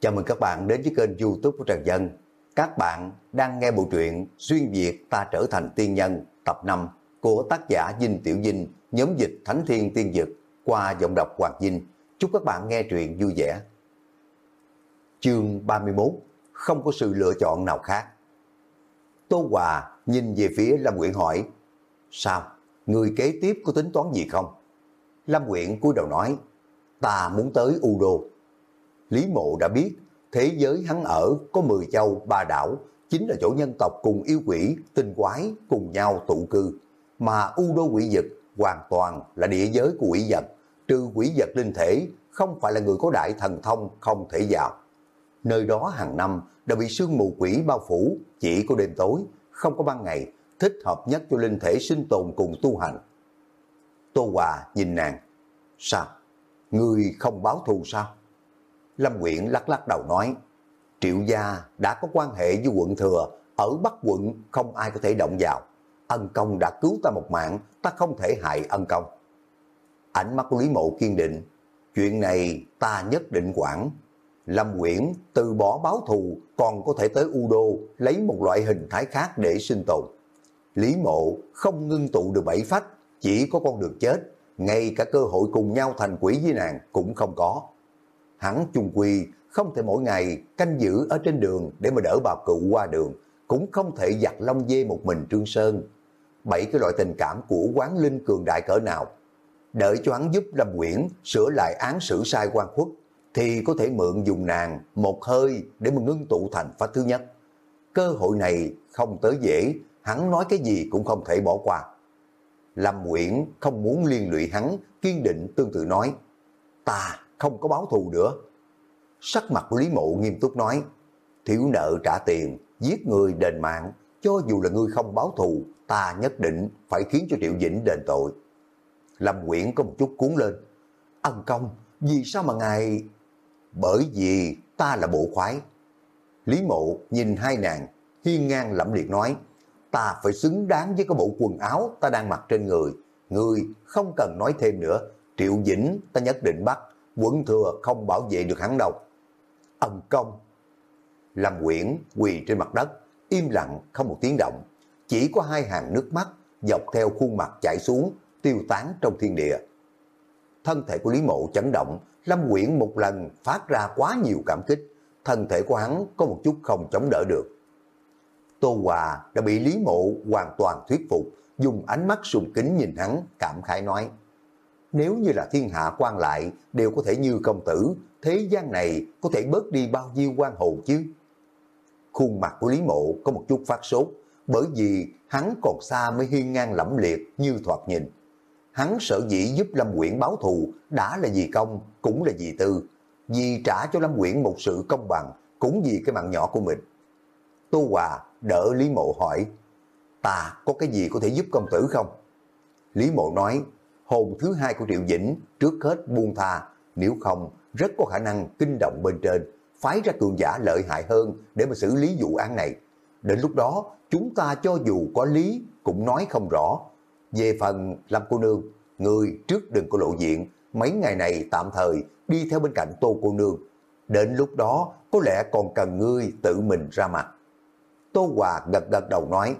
Chào mừng các bạn đến với kênh youtube của Trần Dân. Các bạn đang nghe bộ truyện Xuyên Việt ta trở thành tiên nhân tập 5 của tác giả Dinh Tiểu Dinh, nhóm dịch Thánh Thiên Tiên Dực qua giọng đọc Hoàng Dinh. Chúc các bạn nghe truyện vui vẻ. Chương 31 Không có sự lựa chọn nào khác Tô Hòa nhìn về phía Lâm Nguyễn hỏi Sao? Người kế tiếp có tính toán gì không? Lâm Nguyễn cúi đầu nói Ta muốn tới U Đô Lý Mộ đã biết thế giới hắn ở có 10 châu ba đảo chính là chỗ nhân tộc cùng yêu quỷ, tinh quái cùng nhau tụ cư. Mà U Đô quỷ vật hoàn toàn là địa giới của quỷ vật, trừ quỷ vật linh thể không phải là người có đại thần thông không thể vào. Nơi đó hàng năm đã bị sương mù quỷ bao phủ, chỉ có đêm tối, không có ban ngày, thích hợp nhất cho linh thể sinh tồn cùng tu hành. Tô Hòa nhìn nàng, sao? Người không báo thù sao? Lâm Quyển lắc lắc đầu nói, Triệu gia đã có quan hệ với quận thừa, ở Bắc quận không ai có thể động vào. Ân công đã cứu ta một mạng, ta không thể hại ân công. Ánh mắt của Lý Mộ kiên định, chuyện này ta nhất định quản. Lâm Quyển từ bỏ báo thù còn có thể tới U Đô lấy một loại hình thái khác để sinh tồn. Lý Mộ không ngưng tụ được bảy phách, chỉ có con đường chết, ngay cả cơ hội cùng nhau thành quỷ với nàng cũng không có hắn chung quy không thể mỗi ngày canh giữ ở trên đường để mà đỡ bà cụ qua đường, cũng không thể giặt lông dê một mình Trương Sơn. Bảy cái loại tình cảm của quán linh cường đại cỡ nào, đợi cho hắn giúp Lâm nguyễn sửa lại án xử sai quan khuất, thì có thể mượn dùng nàng một hơi để mà ngưng tụ thành phát thứ nhất. Cơ hội này không tới dễ, hắn nói cái gì cũng không thể bỏ qua. Lâm nguyễn không muốn liên lụy hắn, kiên định tương tự nói, ta không có báo thù nữa. Sắc mặt của Lý Mộ nghiêm túc nói, thiếu nợ trả tiền, giết người đền mạng, cho dù là người không báo thù, ta nhất định phải khiến cho Triệu Vĩnh đền tội. Lâm Quyển có một chút cuốn lên, ân công, vì sao mà ngài... Bởi vì ta là bộ khoái. Lý Mộ nhìn hai nàng, hiên ngang lẫm liệt nói, ta phải xứng đáng với cái bộ quần áo ta đang mặc trên người. Người không cần nói thêm nữa, Triệu Vĩnh ta nhất định bắt, quẩn thừa không bảo vệ được hắn đâu. Ân công. Lâm Quyển quỳ trên mặt đất, im lặng không một tiếng động. Chỉ có hai hàng nước mắt dọc theo khuôn mặt chảy xuống, tiêu tán trong thiên địa. Thân thể của Lý Mộ chấn động, Lâm Quyển một lần phát ra quá nhiều cảm kích, thân thể của hắn có một chút không chống đỡ được. Tô Hòa đã bị Lý Mộ hoàn toàn thuyết phục, dùng ánh mắt sùng kính nhìn hắn, cảm khái nói. Nếu như là thiên hạ quan lại đều có thể như công tử, thế gian này có thể bớt đi bao nhiêu quan hồ chứ? Khuôn mặt của Lý Mộ có một chút phát sốt, bởi vì hắn còn xa mới hiên ngang lẫm liệt như thoạt nhìn. Hắn sợ dĩ giúp Lâm Quyển báo thù đã là vì công, cũng là vì tư. Vì trả cho Lâm Quyển một sự công bằng, cũng vì cái mạng nhỏ của mình. Tô Hòa đỡ Lý Mộ hỏi, ta có cái gì có thể giúp công tử không? Lý Mộ nói, hồn thứ hai của Triệu Dĩnh trước hết buông tha, nếu không rất có khả năng kinh động bên trên, phái ra cường giả lợi hại hơn để mà xử lý vụ án này. Đến lúc đó, chúng ta cho dù có lý cũng nói không rõ. Về phần Lâm cô nương, người trước đừng có lộ diện, mấy ngày này tạm thời đi theo bên cạnh Tô cô nương. Đến lúc đó, có lẽ còn cần ngươi tự mình ra mặt. Tô Hòa gật gật đầu nói,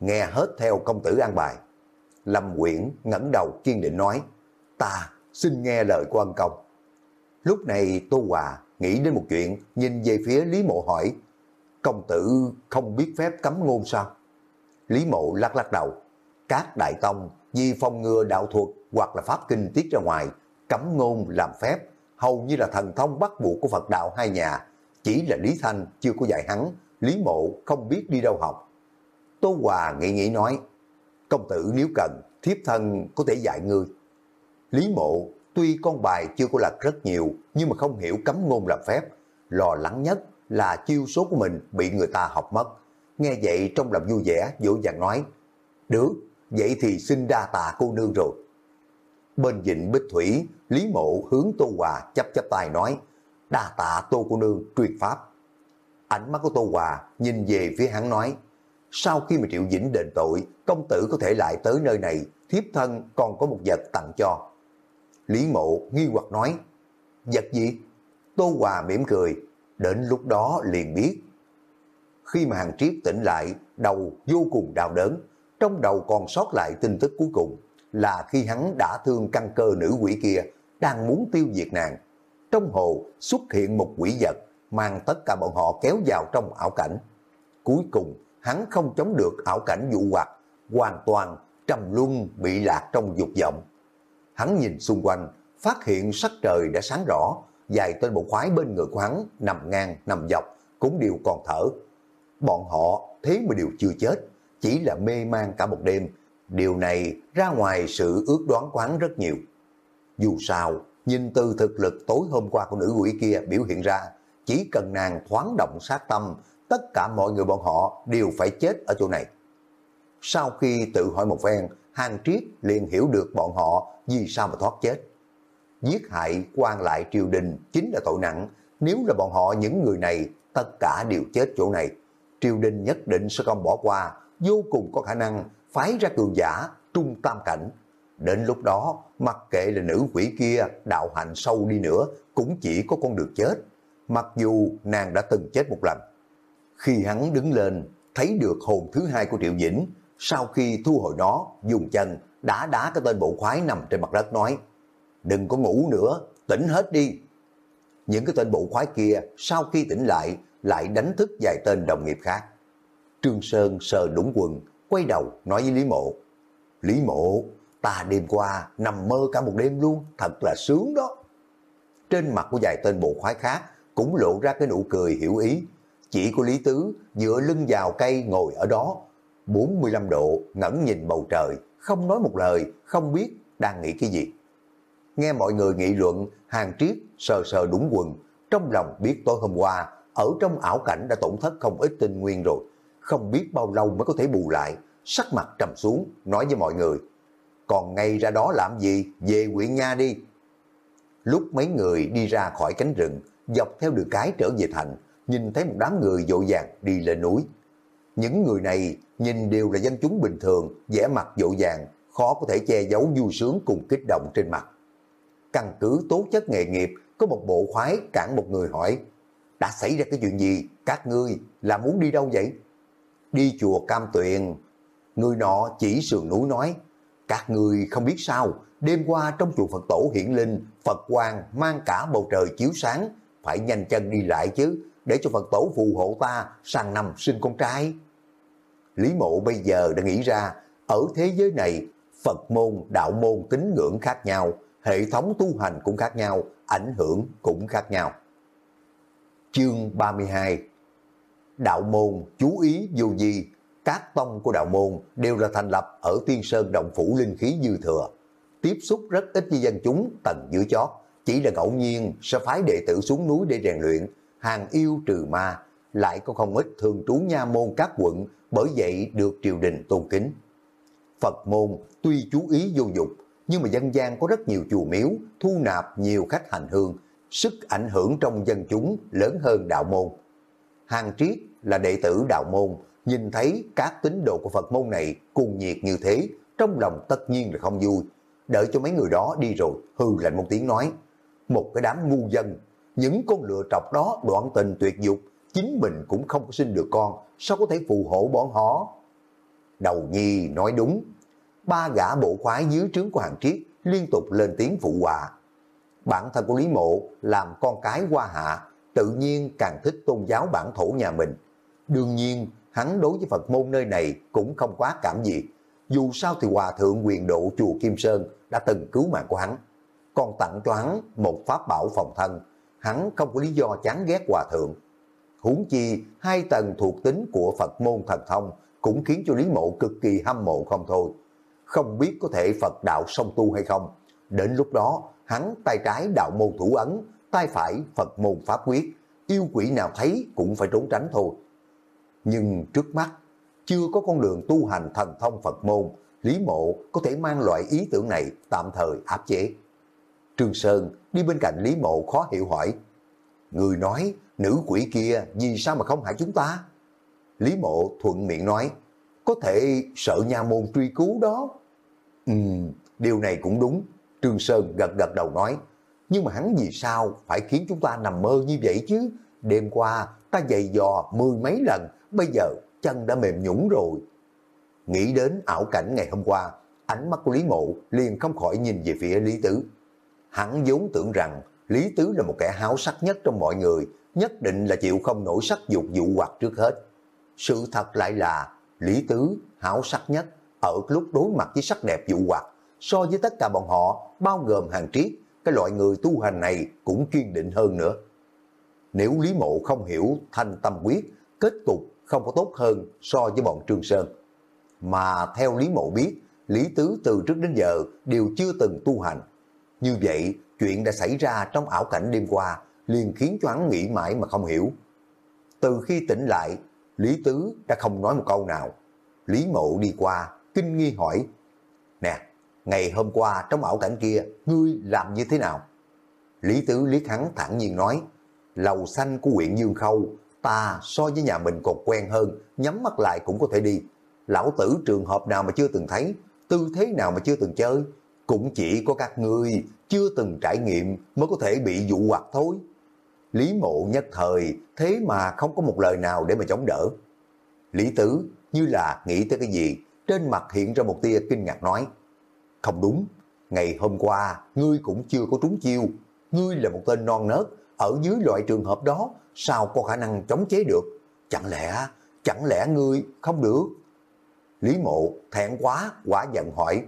nghe hết theo công tử an bài. Lâm Quyển ngẩng đầu kiên định nói, ta xin nghe lời của ân công. Lúc này Tô Hòa nghĩ đến một chuyện, nhìn về phía Lý Mộ hỏi, công tử không biết phép cấm ngôn sao? Lý Mộ lắc lắc đầu, các đại tông vì phòng ngừa đạo thuật hoặc là pháp kinh tiết ra ngoài, cấm ngôn làm phép, hầu như là thần thông bắt buộc của Phật đạo hai nhà, chỉ là Lý Thanh chưa có dạy hắn, Lý Mộ không biết đi đâu học. Tô Hòa nghĩ nghĩ nói, công tử nếu cần, thiếp thân có thể dạy ngươi. Lý mộ, tuy con bài chưa có lật rất nhiều, nhưng mà không hiểu cấm ngôn làm phép. Lo lắng nhất là chiêu số của mình bị người ta học mất. Nghe vậy trong lòng vui vẻ, dỗ dàng nói, Được, vậy thì xin đa tạ cô nương rồi. Bên dịnh bích thủy, Lý mộ hướng Tô Hòa chấp chấp tay nói, đa tạ Tô cô nương truyền pháp. Ánh mắt của Tô Hòa nhìn về phía hắn nói, sau khi mà Triệu Dĩnh đền tội, công tử có thể lại tới nơi này, thiếp thân còn có một vật tặng cho. Lý mộ nghi hoặc nói, vật gì? Tô Hòa mỉm cười, Đến lúc đó liền biết. Khi mà hàng triết tỉnh lại, đầu vô cùng đau đớn, trong đầu còn sót lại tin tức cuối cùng là khi hắn đã thương căn cơ nữ quỷ kia, đang muốn tiêu diệt nàng. Trong hồ xuất hiện một quỷ vật, mang tất cả bọn họ kéo vào trong ảo cảnh. Cuối cùng, hắn không chống được ảo cảnh dụ hoặc, hoàn toàn trầm luân bị lạc trong dục vọng. Hắn nhìn xung quanh, phát hiện sắc trời đã sáng rõ, dài tên bộ khoái bên người của hắn nằm ngang, nằm dọc, cũng đều còn thở. Bọn họ thế mà đều chưa chết, chỉ là mê man cả một đêm. Điều này ra ngoài sự ước đoán quán rất nhiều. Dù sao, nhìn từ thực lực tối hôm qua của nữ quỷ kia biểu hiện ra, chỉ cần nàng thoáng động sát tâm, tất cả mọi người bọn họ đều phải chết ở chỗ này. Sau khi tự hỏi một phen, Hàng Triết liền hiểu được bọn họ vì sao mà thoát chết. Giết hại quan lại triều đình chính là tội nặng, nếu là bọn họ những người này, tất cả đều chết chỗ này. Triều đình nhất định sẽ không bỏ qua, vô cùng có khả năng phái ra cường giả, trung tam cảnh. Đến lúc đó, mặc kệ là nữ quỷ kia đạo hạnh sâu đi nữa, cũng chỉ có con đường chết. Mặc dù nàng đã từng chết một lần. Khi hắn đứng lên, thấy được hồn thứ hai của Triệu Dĩnh, sau khi thu hồi nó, dùng chân, đá đá cái tên bộ khoái nằm trên mặt đất nói, đừng có ngủ nữa, tỉnh hết đi. Những cái tên bộ khoái kia sau khi tỉnh lại, lại đánh thức vài tên đồng nghiệp khác. Trương Sơn sờ đũng quần, quay đầu nói với Lý Mộ, Lý Mộ, ta đêm qua nằm mơ cả một đêm luôn, thật là sướng đó. Trên mặt của vài tên bộ khoái khác cũng lộ ra cái nụ cười hiểu ý. Chỉ của Lý Tứ dựa lưng vào cây ngồi ở đó, 45 độ, ngẩn nhìn bầu trời, không nói một lời, không biết đang nghĩ cái gì. Nghe mọi người nghị luận, hàng triết sờ sờ đúng quần, trong lòng biết tối hôm qua, ở trong ảo cảnh đã tổn thất không ít tinh nguyên rồi, không biết bao lâu mới có thể bù lại, sắc mặt trầm xuống, nói với mọi người, còn ngay ra đó làm gì, về huyện Nha đi. Lúc mấy người đi ra khỏi cánh rừng, dọc theo đường cái trở về thành, nhìn thấy một đám người dội vàng đi lên núi. Những người này nhìn đều là dân chúng bình thường, vẻ mặt dội vàng, khó có thể che giấu vui sướng cùng kích động trên mặt. Căn cứ tố chất nghề nghiệp, có một bộ khoái cản một người hỏi, đã xảy ra cái chuyện gì, các ngươi là muốn đi đâu vậy? Đi chùa Cam Tuyền. Người nọ chỉ sườn núi nói, các người không biết sao, đêm qua trong chùa Phật tổ hiển linh, Phật quang mang cả bầu trời chiếu sáng, phải nhanh chân đi lại chứ, để cho Phật tổ phù hộ ta sang năm sinh con trai. Lý mộ bây giờ đã nghĩ ra, ở thế giới này, Phật môn, đạo môn tín ngưỡng khác nhau, hệ thống tu hành cũng khác nhau, ảnh hưởng cũng khác nhau. Chương 32 Đạo môn chú ý dù gì, các tông của đạo môn đều là thành lập ở Tiên Sơn Động Phủ Linh Khí Dư Thừa. Tiếp xúc rất ít với dân chúng tầng dưới chót, chỉ là ngẫu nhiên sẽ phái đệ tử xuống núi để rèn luyện, hàng yêu trừ ma, lại có không ít thường trú nha môn các quận, bởi vậy được triều đình tôn kính. Phật môn tuy chú ý vô dục, nhưng mà dân gian có rất nhiều chùa miếu, thu nạp nhiều khách hành hương, sức ảnh hưởng trong dân chúng lớn hơn đạo môn. Hàng Triết là đệ tử đạo môn, nhìn thấy các tín đồ của Phật môn này cùng nhiệt như thế, trong lòng tất nhiên là không vui. Đợi cho mấy người đó đi rồi, hư lạnh một tiếng nói, một cái đám ngu dân, những con lựa trọc đó đoạn tình tuyệt dục, chính mình cũng không có sinh được con, sao có thể phù hộ bọn họ? Đầu nhi nói đúng, ba gã bộ khoái dưới trướng của hàng triết liên tục lên tiếng phụ họa. Bản thân của Lý Mộ làm con cái qua hạ, tự nhiên càng thích tôn giáo bản thổ nhà mình. Đương nhiên, hắn đối với Phật môn nơi này cũng không quá cảm gì. Dù sao thì Hòa Thượng quyền độ Chùa Kim Sơn đã từng cứu mạng của hắn. Còn tặng cho hắn một pháp bảo phòng thân, hắn không có lý do chán ghét Hòa Thượng. Huống chi, hai tầng thuộc tính của Phật môn thần thông cũng khiến cho Lý Mộ cực kỳ hâm mộ không thôi. Không biết có thể Phật đạo song tu hay không. Đến lúc đó, hắn tay trái đạo môn thủ ấn, tay phải Phật môn pháp quyết, yêu quỷ nào thấy cũng phải trốn tránh thôi. Nhưng trước mắt, chưa có con đường tu hành thần thông Phật môn, Lý Mộ có thể mang loại ý tưởng này tạm thời áp chế. Trương Sơn đi bên cạnh Lý Mộ khó hiểu hỏi, Người nói, nữ quỷ kia vì sao mà không hại chúng ta? Lý Mộ thuận miệng nói, có thể sợ nhà môn truy cứu đó. Ừ, điều này cũng đúng. Trương Sơn gật gật đầu nói, nhưng mà hắn vì sao phải khiến chúng ta nằm mơ như vậy chứ? đêm qua ta dày dò mười mấy lần, bây giờ chân đã mềm nhũng rồi. Nghĩ đến ảo cảnh ngày hôm qua, ánh mắt của Lý Mộ liền không khỏi nhìn về phía Lý Tứ. Hắn vốn tưởng rằng Lý Tứ là một kẻ háo sắc nhất trong mọi người, nhất định là chịu không nổi sắc dục dụ hoặc trước hết. Sự thật lại là Lý Tứ háo sắc nhất ở lúc đối mặt với sắc đẹp dụ hoặc so với tất cả bọn họ bao gồm hàng triết cái loại người tu hành này cũng kiên định hơn nữa. Nếu Lý Mộ không hiểu thanh tâm quyết, kết cục không có tốt hơn so với bọn Trương Sơn. Mà theo Lý Mộ biết, Lý Tứ từ trước đến giờ đều chưa từng tu hành. Như vậy, chuyện đã xảy ra trong ảo cảnh đêm qua liền khiến cho hắn nghĩ mãi mà không hiểu. Từ khi tỉnh lại, Lý Tứ đã không nói một câu nào. Lý Mộ đi qua, kinh nghi hỏi, Nè, ngày hôm qua trong ảo cảnh kia, ngươi làm như thế nào? Lý Tứ liếc hắn thẳng nhiên nói, lầu xanh của huyện Dương Khâu, ta so với nhà mình còn quen hơn, nhắm mắt lại cũng có thể đi. Lão tử trường hợp nào mà chưa từng thấy, tư thế nào mà chưa từng chơi, cũng chỉ có các ngươi chưa từng trải nghiệm mới có thể bị dụ hoặc thôi. Lý mộ nhất thời, thế mà không có một lời nào để mà chống đỡ. Lý Tứ như là nghĩ tới cái gì, trên mặt hiện ra một tia kinh ngạc nói, không đúng, ngày hôm qua ngươi cũng chưa có trúng chiêu, ngươi là một tên non nớt, ở dưới loại trường hợp đó sao có khả năng chống chế được, chẳng lẽ, chẳng lẽ ngươi không được? Lý mộ thẹn quá, quả giận hỏi,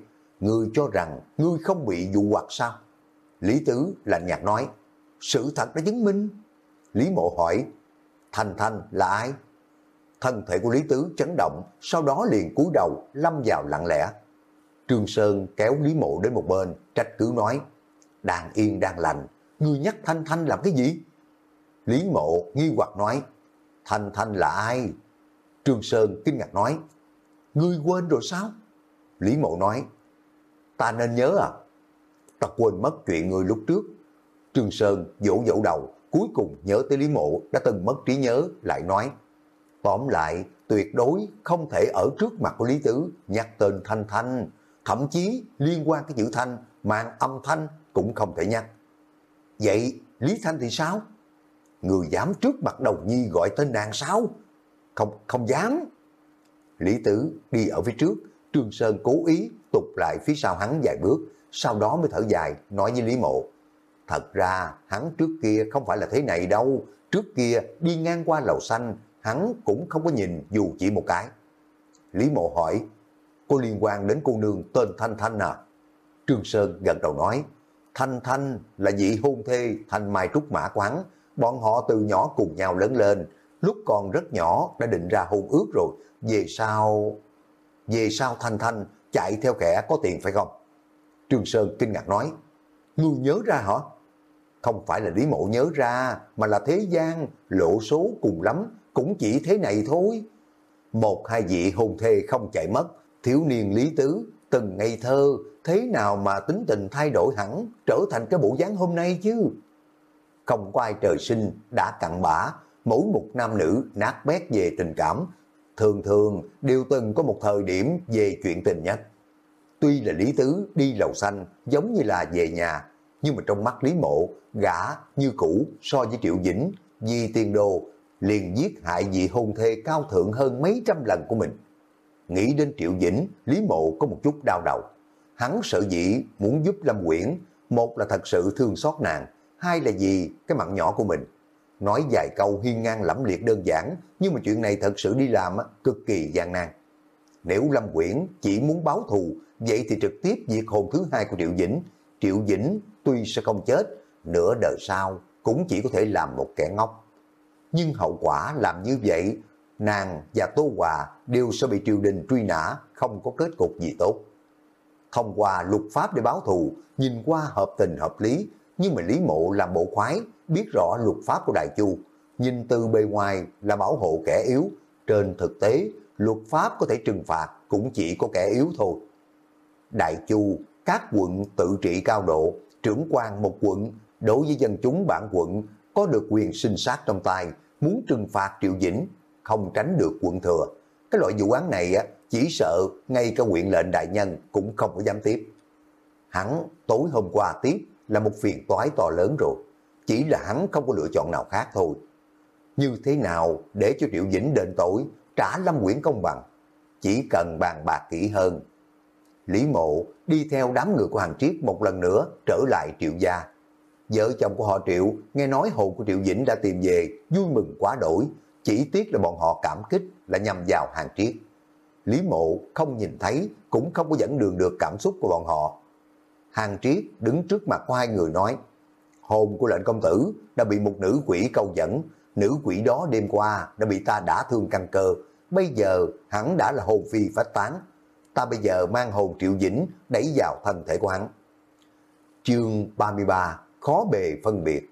ngươi cho rằng ngươi không bị dụ hoặc sao? Lý Tứ lạnh nhạt nói, sự thật đã chứng minh. Lý mộ hỏi, Thành Thành là ai? Thân thể của Lý Tứ chấn động, sau đó liền cúi đầu lâm vào lặng lẽ. Trương Sơn kéo Lý Mộ đến một bên, trách cứ nói, đang yên đang lành, ngươi nhắc Thanh Thanh làm cái gì? Lý Mộ nghi hoặc nói, Thanh Thanh là ai? Trương Sơn kinh ngạc nói, ngươi quên rồi sao? Lý Mộ nói, ta nên nhớ à? Ta quên mất chuyện người lúc trước. Trương Sơn vỗ vỗ đầu, cuối cùng nhớ tới Lý Mộ đã từng mất trí nhớ, lại nói, tóm lại, tuyệt đối không thể ở trước mặt của Lý Tứ nhắc tên Thanh Thanh, thậm chí liên quan cái chữ Thanh, mang âm thanh cũng không thể nhắc. Vậy Lý Thanh thì sao? Người dám trước mặt đầu nhi gọi tên nàng sao? Không, không dám. Lý Tử đi ở phía trước, Trương Sơn cố ý tục lại phía sau hắn vài bước, sau đó mới thở dài, nói với Lý Mộ. Thật ra, hắn trước kia không phải là thế này đâu, trước kia đi ngang qua lầu xanh, hắn cũng không có nhìn dù chỉ một cái. Lý Mộ hỏi, có liên quan đến cô nương tên Thanh Thanh à? Trương Sơn gật đầu nói, Thanh Thanh là vị hôn thê Thanh Mai Trúc Mã Quán, bọn họ từ nhỏ cùng nhau lớn lên, lúc còn rất nhỏ đã định ra hôn ước rồi, về sau... Về sau Thanh Thanh chạy theo kẻ có tiền phải không? Trương Sơn kinh ngạc nói, ngươi nhớ ra hả? Không phải là Lý Mộ nhớ ra, mà là thế gian, lộ số cùng lắm, cũng chỉ thế này thôi. Một hai vị hôn thê không chạy mất, thiếu niên Lý Tứ, từng ngây thơ, thế nào mà tính tình thay đổi hẳn, trở thành cái bộ dáng hôm nay chứ? Không có ai trời sinh, đã cặn bã, mỗi một nam nữ nát bét về tình cảm, thường thường đều từng có một thời điểm về chuyện tình nhất. Tuy là Lý Tứ đi lầu xanh giống như là về nhà, nhưng mà trong mắt Lý Mộ, gã như cũ so với Triệu Dĩnh, vì tiền đồ liền giết hại vị hôn thê cao thượng hơn mấy trăm lần của mình. Nghĩ đến Triệu Dĩnh, Lý Mộ có một chút đau đầu. Hắn sợ dĩ muốn giúp Lâm Quyển, một là thật sự thương xót nàng, hai là vì cái mặn nhỏ của mình. Nói vài câu hiên ngang lẫm liệt đơn giản, nhưng mà chuyện này thật sự đi làm cực kỳ gian nan. Nếu Lâm Quyển chỉ muốn báo thù, vậy thì trực tiếp diệt hồn thứ hai của Triệu Dĩnh. Triệu Dĩnh tuy sẽ không chết, nửa đời sau cũng chỉ có thể làm một kẻ ngốc. Nhưng hậu quả làm như vậy, nàng và Tô Hòa đều sẽ bị triều đình truy nã, không có kết cục gì tốt. Thông qua luật pháp để báo thù, nhìn qua hợp tình hợp lý, nhưng mà Lý Mộ làm bộ khoái, biết rõ luật pháp của Đại Chu, nhìn từ bề ngoài là bảo hộ kẻ yếu, trên thực tế, luật pháp có thể trừng phạt cũng chỉ có kẻ yếu thôi. Đại Chu, các quận tự trị cao độ, trưởng quan một quận, đối với dân chúng bản quận, có được quyền sinh sát trong tay, muốn trừng phạt triệu dĩnh, không tránh được quận thừa. Cái loại vụ án này á, chỉ sợ ngay cả quyện lệnh đại nhân cũng không có dám tiếp. Hắn tối hôm qua tiếp là một phiền toái to lớn rồi. Chỉ là hắn không có lựa chọn nào khác thôi. như thế nào để cho Triệu Vĩnh đền tội, trả Lâm Quyển công bằng. Chỉ cần bàn bạc kỹ hơn. Lý Mộ đi theo đám người của hàng triết một lần nữa trở lại Triệu gia. Vợ chồng của họ Triệu nghe nói hồn của Triệu Vĩnh đã tìm về, vui mừng quá đổi. Chỉ tiếc là bọn họ cảm kích là nhằm vào hàng triết. Lý Mộ không nhìn thấy cũng không có dẫn đường được cảm xúc của bọn họ. Hàng triết đứng trước mặt của hai người nói, hồn của lệnh công tử đã bị một nữ quỷ câu dẫn, nữ quỷ đó đêm qua đã bị ta đả thương căn cơ, bây giờ hắn đã là hồn phi phách tán. Ta bây giờ mang hồn triệu dĩnh đẩy vào thân thể của hắn. Chương 33 Khó bề phân biệt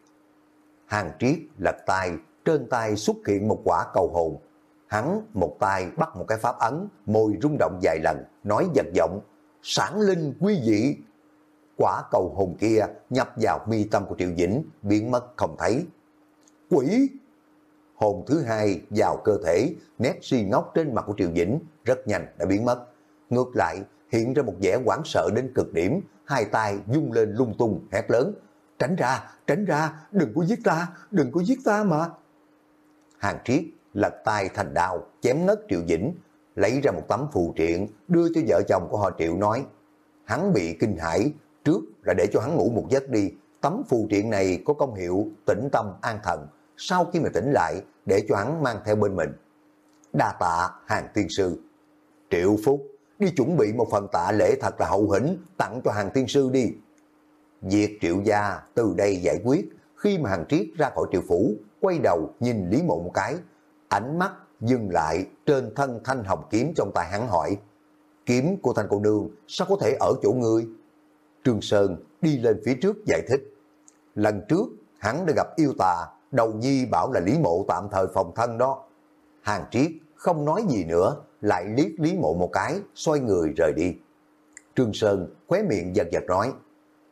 Hàng triết lật tay, trên tay xuất hiện một quả cầu hồn. Hắn một tay bắt một cái pháp ấn, môi rung động vài lần, nói giật giọng, sản linh quý vị. Quả cầu hồn kia nhập vào mi tâm của Triệu Dĩnh, biến mất không thấy. Quỷ! hồn thứ hai vào cơ thể, nét si ngốc trên mặt của Triệu Dĩnh rất nhanh đã biến mất. Ngược lại, hiện ra một vẻ hoảng sợ đến cực điểm, hai tay dung lên lung tung, hét lớn. Tránh ra, tránh ra, đừng có giết ta, đừng có giết ta mà. Hàng triết lật tay thành đao, chém ngất Triệu Dĩnh, lấy ra một tấm phù triện, đưa cho vợ chồng của họ Triệu nói. Hắn bị kinh hãi, trước là để cho hắn ngủ một giấc đi, tấm phù triện này có công hiệu tĩnh tâm an thần, sau khi mà tỉnh lại để cho hắn mang theo bên mình. Đa tạ hàng tiên sư. Triệu Phúc đi chuẩn bị một phần tạ lễ thật là hậu hĩnh tặng cho hàng tiên sư đi. Việc triệu gia từ đây giải quyết khi mà hàng triết ra khỏi triệu phủ quay đầu nhìn Lý Mộ một cái ánh mắt dừng lại trên thân thanh hồng kiếm trong tay hắn hỏi kiếm của thanh cô nương sao có thể ở chỗ ngươi Trương Sơn đi lên phía trước giải thích lần trước hắn đã gặp yêu tà đầu nhi bảo là Lý Mộ tạm thời phòng thân đó. Hàng triết không nói gì nữa, lại liếc Lý Mộ một cái, xoay người rời đi. Trương Sơn khóe miệng giật giật nói,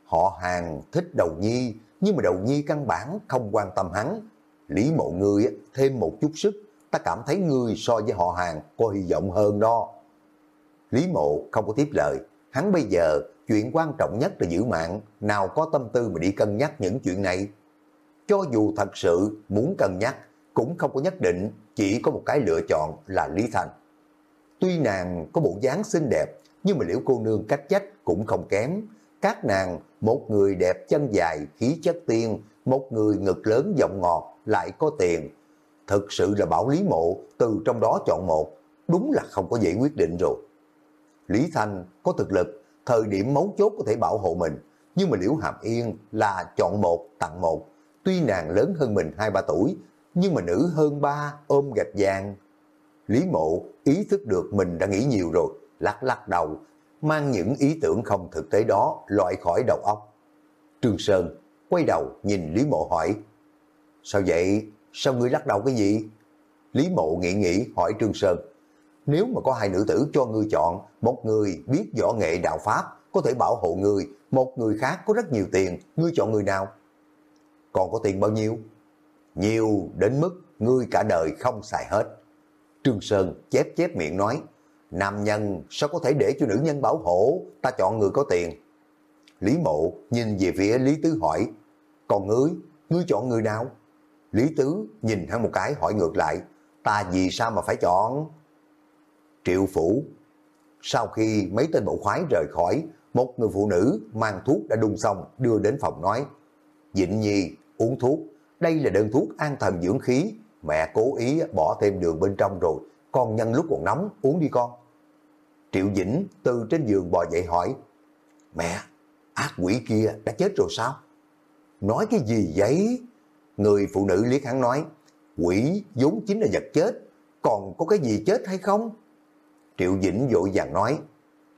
họ hàng thích đầu nhi, nhưng mà đầu nhi căn bản không quan tâm hắn. Lý Mộ ngươi thêm một chút sức, ta cảm thấy ngươi so với họ hàng có hy vọng hơn đó. Lý Mộ không có tiếp lời, hắn bây giờ chuyện quan trọng nhất là giữ mạng, nào có tâm tư mà đi cân nhắc những chuyện này cho dù thật sự muốn cân nhắc, cũng không có nhất định chỉ có một cái lựa chọn là Lý Thành. Tuy nàng có bộ dáng xinh đẹp, nhưng mà liễu cô nương cách chất cũng không kém. Các nàng, một người đẹp chân dài, khí chất tiên, một người ngực lớn giọng ngọt, lại có tiền. Thực sự là bảo Lý Mộ từ trong đó chọn một, đúng là không có dễ quyết định rồi. Lý Thanh có thực lực, thời điểm mấu chốt có thể bảo hộ mình, nhưng mà Liễu Hàm Yên là chọn một tặng một, Tuy nàng lớn hơn mình 2-3 tuổi, nhưng mà nữ hơn ba ôm gạch vàng. Lý mộ ý thức được mình đã nghĩ nhiều rồi, lắc lắc đầu, mang những ý tưởng không thực tế đó loại khỏi đầu óc. Trương Sơn quay đầu nhìn Lý mộ hỏi, sao vậy, sao ngươi lắc đầu cái gì? Lý mộ nghĩ nghĩ hỏi Trương Sơn, nếu mà có hai nữ tử cho ngươi chọn, một người biết võ nghệ đạo Pháp, có thể bảo hộ ngươi, một người khác có rất nhiều tiền, ngươi chọn người nào? còn có tiền bao nhiêu? Nhiều đến mức ngươi cả đời không xài hết. Trương Sơn chép chép miệng nói, nam nhân sao có thể để cho nữ nhân bảo hộ, ta chọn người có tiền. Lý Mộ nhìn về phía Lý Tứ hỏi, còn ngươi, ngươi chọn người nào? Lý Tứ nhìn hắn một cái hỏi ngược lại, ta vì sao mà phải chọn? Triệu Phủ Sau khi mấy tên bộ khoái rời khỏi, một người phụ nữ mang thuốc đã đun xong đưa đến phòng nói, Dịnh Nhi uống thuốc. Đây là đơn thuốc an thần dưỡng khí. Mẹ cố ý bỏ thêm đường bên trong rồi. Con nhân lúc còn nóng, uống đi con. Triệu Dĩnh từ trên giường bò dậy hỏi. Mẹ, ác quỷ kia đã chết rồi sao? Nói cái gì vậy? Người phụ nữ liếc hắn nói. Quỷ vốn chính là vật chết. Còn có cái gì chết hay không? Triệu Dĩnh vội vàng nói.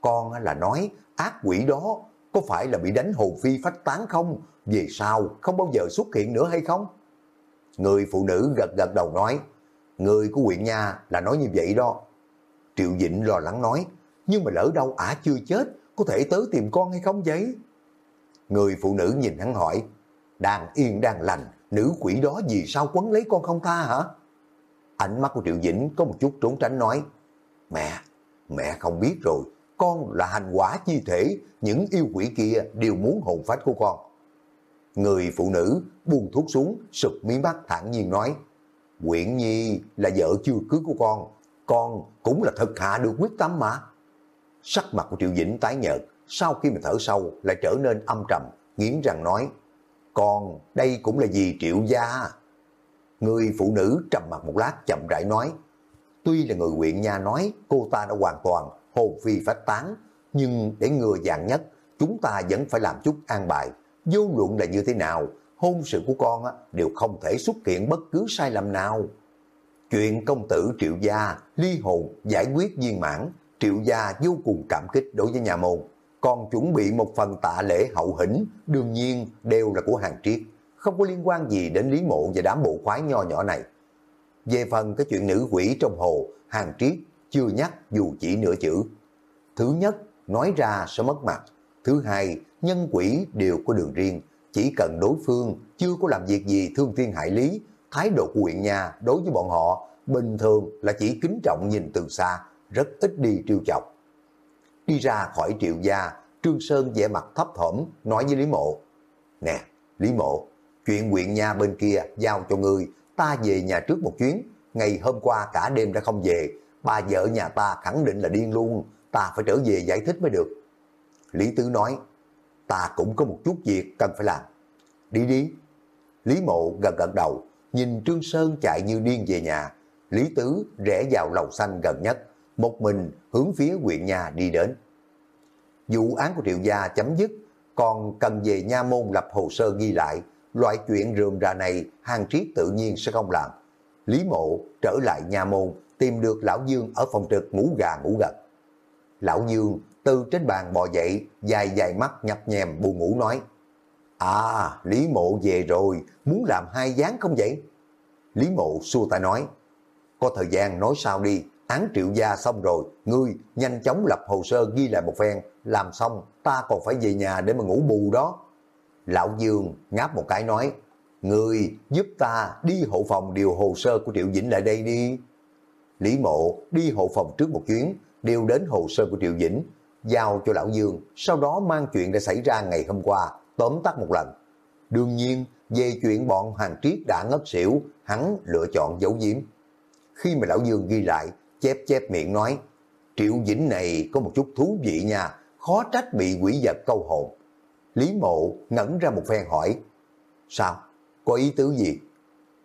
Con là nói ác quỷ đó có phải là bị đánh hồn phi phách tán không? Về sau không bao giờ xuất hiện nữa hay không? Người phụ nữ gật gật đầu nói, người của huyện nha là nói như vậy đó. Triệu Dĩnh lo lắng nói, nhưng mà lỡ đâu ả chưa chết, có thể tới tìm con hay không vậy? Người phụ nữ nhìn hắn hỏi, đang yên đang lành, nữ quỷ đó vì sao quấn lấy con không tha hả? Ánh mắt của Triệu Dĩnh có một chút trốn tránh nói, mẹ, mẹ không biết rồi, con là hành quả chi thể, những yêu quỷ kia đều muốn hồn phách của con. Người phụ nữ buông thuốc xuống, sụp mí mắt thản nhiên nói, Quyện Nhi là vợ chưa cưới của con, con cũng là thật hạ được quyết tâm mà. Sắc mặt của Triệu Vĩnh tái nhợt, sau khi mà thở sâu lại trở nên âm trầm, nghiến răng nói, con đây cũng là gì Triệu gia? Người phụ nữ trầm mặt một lát chậm rãi nói, tuy là người huyện nha nói cô ta đã hoàn toàn hồn phi phách tán, nhưng để ngừa dạng nhất, chúng ta vẫn phải làm chút an bài. Vô luận là như thế nào, hôn sự của con á, đều không thể xuất hiện bất cứ sai lầm nào. Chuyện công tử triệu gia, ly hồn, giải quyết viên mãn, triệu gia vô cùng cảm kích đối với nhà môn. Còn chuẩn bị một phần tạ lễ hậu hĩnh, đương nhiên đều là của hàng triết, không có liên quan gì đến Lý Mộ và đám bộ khoái nho nhỏ này. Về phần cái chuyện nữ quỷ trong hồ, hàng triết chưa nhắc dù chỉ nửa chữ. Thứ nhất, nói ra sẽ mất mặt. Thứ hai, nhân quỷ đều có đường riêng, chỉ cần đối phương chưa có làm việc gì thương thiên hại lý, thái độ của huyện nhà đối với bọn họ bình thường là chỉ kính trọng nhìn từ xa, rất ít đi trêu chọc. Đi ra khỏi triệu gia, Trương Sơn vẻ mặt thấp thỏm nói với Lý Mộ, Nè, Lý Mộ, chuyện huyện nhà bên kia giao cho ngươi, ta về nhà trước một chuyến, ngày hôm qua cả đêm đã không về, bà vợ nhà ta khẳng định là điên luôn, ta phải trở về giải thích mới được. Lý Tứ nói, ta cũng có một chút việc cần phải làm. Đi đi. Lý Mộ gần gần đầu, nhìn Trương Sơn chạy như điên về nhà. Lý Tứ rẽ vào lầu xanh gần nhất, một mình hướng phía huyện nhà đi đến. Vụ án của Triệu Gia chấm dứt, còn cần về nha môn lập hồ sơ ghi lại, loại chuyện rườm rà này hàng triết tự nhiên sẽ không làm. Lý Mộ trở lại nhà môn, tìm được Lão Dương ở phòng trực ngủ gà ngủ gật. Lão Dương từ trên bàn bò dậy, dài dài mắt nhập nhèm buồn ngủ nói, À, Lý Mộ về rồi, muốn làm hai dáng không vậy? Lý Mộ xua tay nói, có thời gian nói sao đi, án triệu gia xong rồi, ngươi nhanh chóng lập hồ sơ ghi lại một phen, làm xong ta còn phải về nhà để mà ngủ bù đó. Lão Dương ngáp một cái nói, người giúp ta đi hộ phòng điều hồ sơ của Triệu Vĩnh lại đây đi. Lý Mộ đi hộ phòng trước một chuyến, điều đến hồ sơ của Triệu Vĩnh, giao cho Lão Dương, sau đó mang chuyện đã xảy ra ngày hôm qua, tóm tắt một lần. Đương nhiên, về chuyện bọn hàng triết đã ngất xỉu, hắn lựa chọn giấu giếm. Khi mà Lão Dương ghi lại, chép chép miệng nói, Triệu Vĩnh này có một chút thú vị nha, khó trách bị quỷ vật câu hồn. Lý Mộ ngẩn ra một phen hỏi, sao, có ý tứ gì?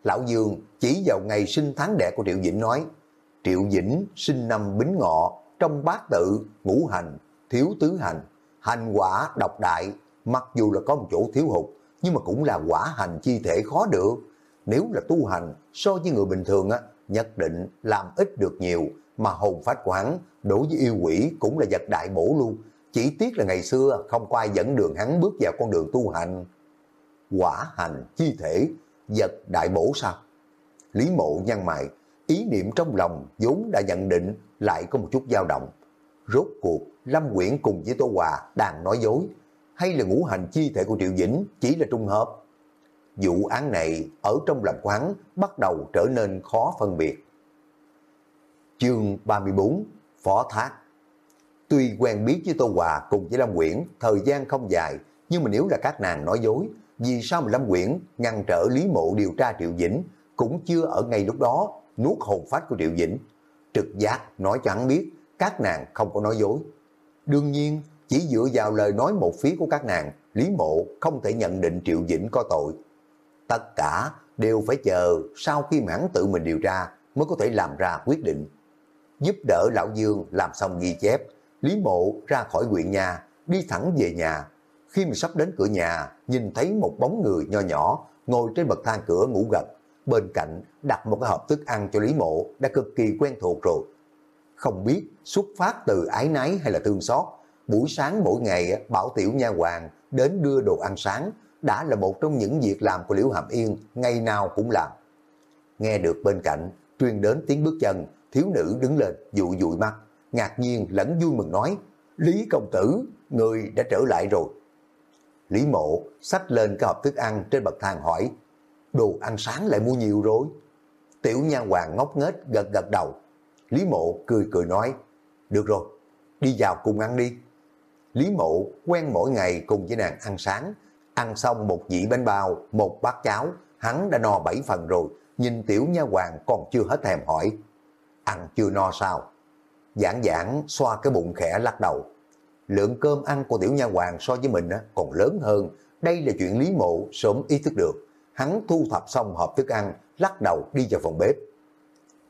Lão Dương chỉ vào ngày sinh tháng đẻ của Triệu Vĩnh nói, Triệu Vĩnh sinh năm Bính Ngọ, trong bát tự, ngũ hành, thiếu tứ hành, hành quả độc đại, mặc dù là có một chỗ thiếu hụt, nhưng mà cũng là quả hành chi thể khó được. Nếu là tu hành, so với người bình thường á, nhất định làm ít được nhiều, mà hồn phách của hắn đối với yêu quỷ cũng là vật đại bổ luôn. Chỉ tiếc là ngày xưa không có ai dẫn đường hắn bước vào con đường tu hành. Quả hành chi thể, vật đại bổ sao? Lý mộ nhăn mày, ý niệm trong lòng vốn đã nhận định lại có một chút dao động. Rốt cuộc, Lâm Quyển cùng với Tô Hòa đang nói dối, hay là ngũ hành chi thể của Triệu Vĩnh chỉ là trung hợp? Vụ án này ở trong lòng quán bắt đầu trở nên khó phân biệt. Chương 34 Phó Thác Tuy quen biết với Tô Hòa cùng với Lâm Quyển thời gian không dài, nhưng mà nếu là các nàng nói dối, vì sao mà Lâm Quyển ngăn trở Lý Mộ điều tra Triệu Vĩnh cũng chưa ở ngay lúc đó nuốt hồn phách của Triệu Vĩnh. Trực giác nói cho hắn biết các nàng không có nói dối. Đương nhiên, chỉ dựa vào lời nói một phía của các nàng, Lý Mộ không thể nhận định Triệu Vĩnh có tội. Tất cả đều phải chờ sau khi mà hắn tự mình điều tra mới có thể làm ra quyết định. Giúp đỡ Lão Dương làm xong ghi chép, Lý Mộ ra khỏi huyện nhà, đi thẳng về nhà. Khi mà sắp đến cửa nhà, nhìn thấy một bóng người nho nhỏ ngồi trên bậc thang cửa ngủ gật. Bên cạnh đặt một cái hộp thức ăn cho Lý Mộ đã cực kỳ quen thuộc rồi. Không biết xuất phát từ ái náy hay là thương xót, buổi sáng mỗi ngày bảo tiểu nha hoàng đến đưa đồ ăn sáng đã là một trong những việc làm của Liễu Hàm Yên ngày nào cũng làm. Nghe được bên cạnh truyền đến tiếng bước chân, thiếu nữ đứng lên dụi dụi mắt, ngạc nhiên lẫn vui mừng nói, Lý công tử, người đã trở lại rồi. Lý mộ xách lên cái hộp thức ăn trên bậc thang hỏi, đồ ăn sáng lại mua nhiều rồi. Tiểu nha hoàng ngốc nghếch gật gật đầu. Lý mộ cười cười nói, được rồi, đi vào cùng ăn đi. Lý mộ quen mỗi ngày cùng với nàng ăn sáng, ăn xong một dĩ bánh bao, một bát cháo, hắn đã no bảy phần rồi, nhìn tiểu nha hoàng còn chưa hết thèm hỏi, ăn chưa no sao? Giảng giảng xoa cái bụng khẽ lắc đầu. Lượng cơm ăn của tiểu nha hoàng so với mình còn lớn hơn, đây là chuyện Lý Mộ sớm ý thức được. Hắn thu thập xong hộp thức ăn, lắc đầu đi vào phòng bếp.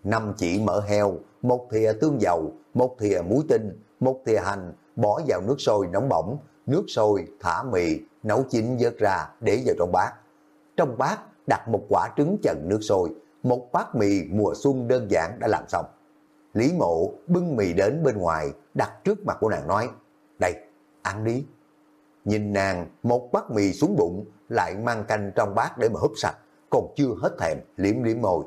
Năm chỉ mỡ heo, một thìa tương dầu, một thìa muối tinh, một thìa hành, bỏ vào nước sôi nóng bỏng, nước sôi, thả mì, nấu chín vớt ra để vào trong bát. Trong bát đặt một quả trứng chần nước sôi, một bát mì mùa xuân đơn giản đã làm xong. Lý mộ bưng mì đến bên ngoài, đặt trước mặt của nàng nói, đây, ăn đi. Nhìn nàng, một bát mì xuống bụng, lại mang canh trong bát để mà húp sạch, còn chưa hết thèm, liếm liếm môi.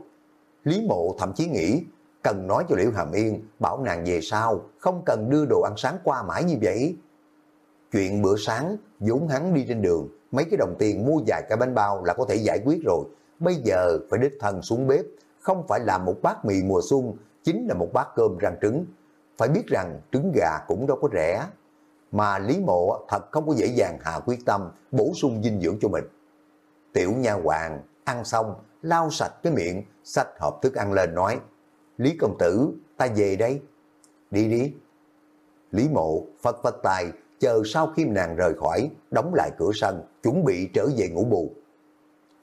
Lý mộ thậm chí nghĩ, cần nói cho Liễu Hàm Yên, bảo nàng về sau, không cần đưa đồ ăn sáng qua mãi như vậy. Chuyện bữa sáng, vốn hắn đi trên đường, mấy cái đồng tiền mua vài cái bánh bao là có thể giải quyết rồi. Bây giờ phải đích thân xuống bếp, không phải làm một bát mì mùa xuân, chính là một bát cơm rang trứng. Phải biết rằng trứng gà cũng đâu có rẻ. Mà Lý Mộ thật không có dễ dàng hạ quyết tâm bổ sung dinh dưỡng cho mình. Tiểu nha hoàng ăn xong, lau sạch cái miệng, sạch hộp thức ăn lên nói, Lý công tử, ta về đây. Đi đi. Lý mộ phật phật tài, chờ sau khi nàng rời khỏi, đóng lại cửa sân, chuẩn bị trở về ngủ bù.